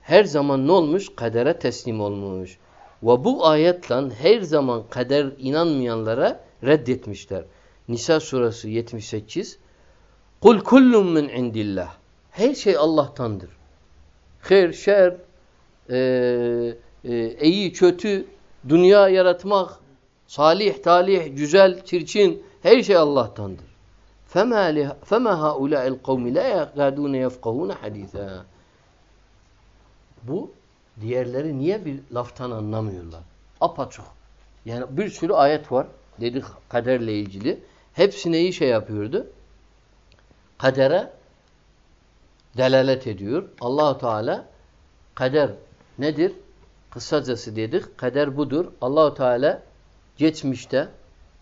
her zaman ne olmuş? Kadere teslim olmuş. Ve bu ayetle her zaman kader inanmayanlara reddetmişler. Nisa suresi 78 Kul kullun min indillah Her şey Allah'tandır. Her, şer, e, e, iyi, kötü, dünya yaratmak, salih, talih, güzel, çirkin her şey Allah'tandır. فَمَا هَؤُلَاءِ الْقَوْمِ لَا يَقَادُونَ يَفْقَهُونَ حَدِيثًا Bu diğerleri niye bir laftan anlamıyorlar? Apaçık. Yani bir sürü ayet var dedik kaderle ilgili. Hepsi neyi şey yapıyordu? Kadere delalet ediyor. Allahu Teala kader nedir? Kısacası dedik. Kader budur. Allahu Teala geçmişte,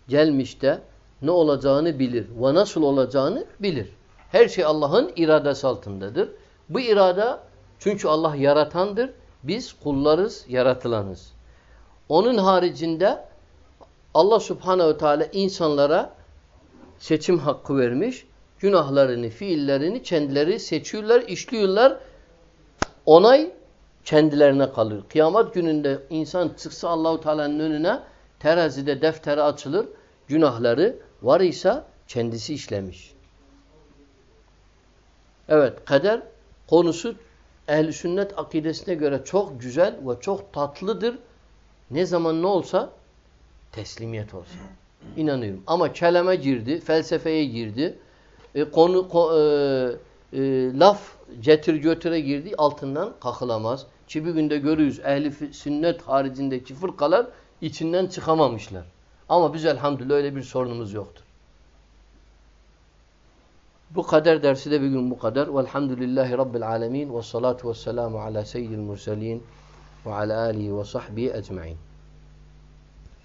gelmişte ne olacağını bilir ve nasıl olacağını bilir. Her şey Allah'ın iradesi altındadır. Bu irade çünkü Allah yaratandır. Biz kullarız, yaratılanız. Onun haricinde Allah subhanehu teala insanlara seçim hakkı vermiş. Günahlarını, fiillerini kendileri seçiyorlar, işliyorlar. Onay kendilerine kalır. Kıyamet gününde insan çıksa Allahu Teala'nın önüne terazide defteri açılır. Günahları var ise kendisi işlemiş. Evet, kader konusu ehl sünnet akidesine göre çok güzel ve çok tatlıdır. Ne zaman ne olsa teslimiyet olsun. İnanıyorum. Ama kelime girdi, felsefeye girdi, e, konu ko, e, e, laf getir götüre girdi, altından kakılamaz. Ki bir günde görürüz ehli sünnet haricindeki fırkalar içinden çıkamamışlar. Ama biz elhamdülillah öyle bir sorunumuz yoktur. Bu kader dersi de bir gün bu kadar. Velhamdülillahi Rabbil alemin. Ve salatu ve selamu ala seyyidil murselin ve ala alihi ve sahbihi ecmain.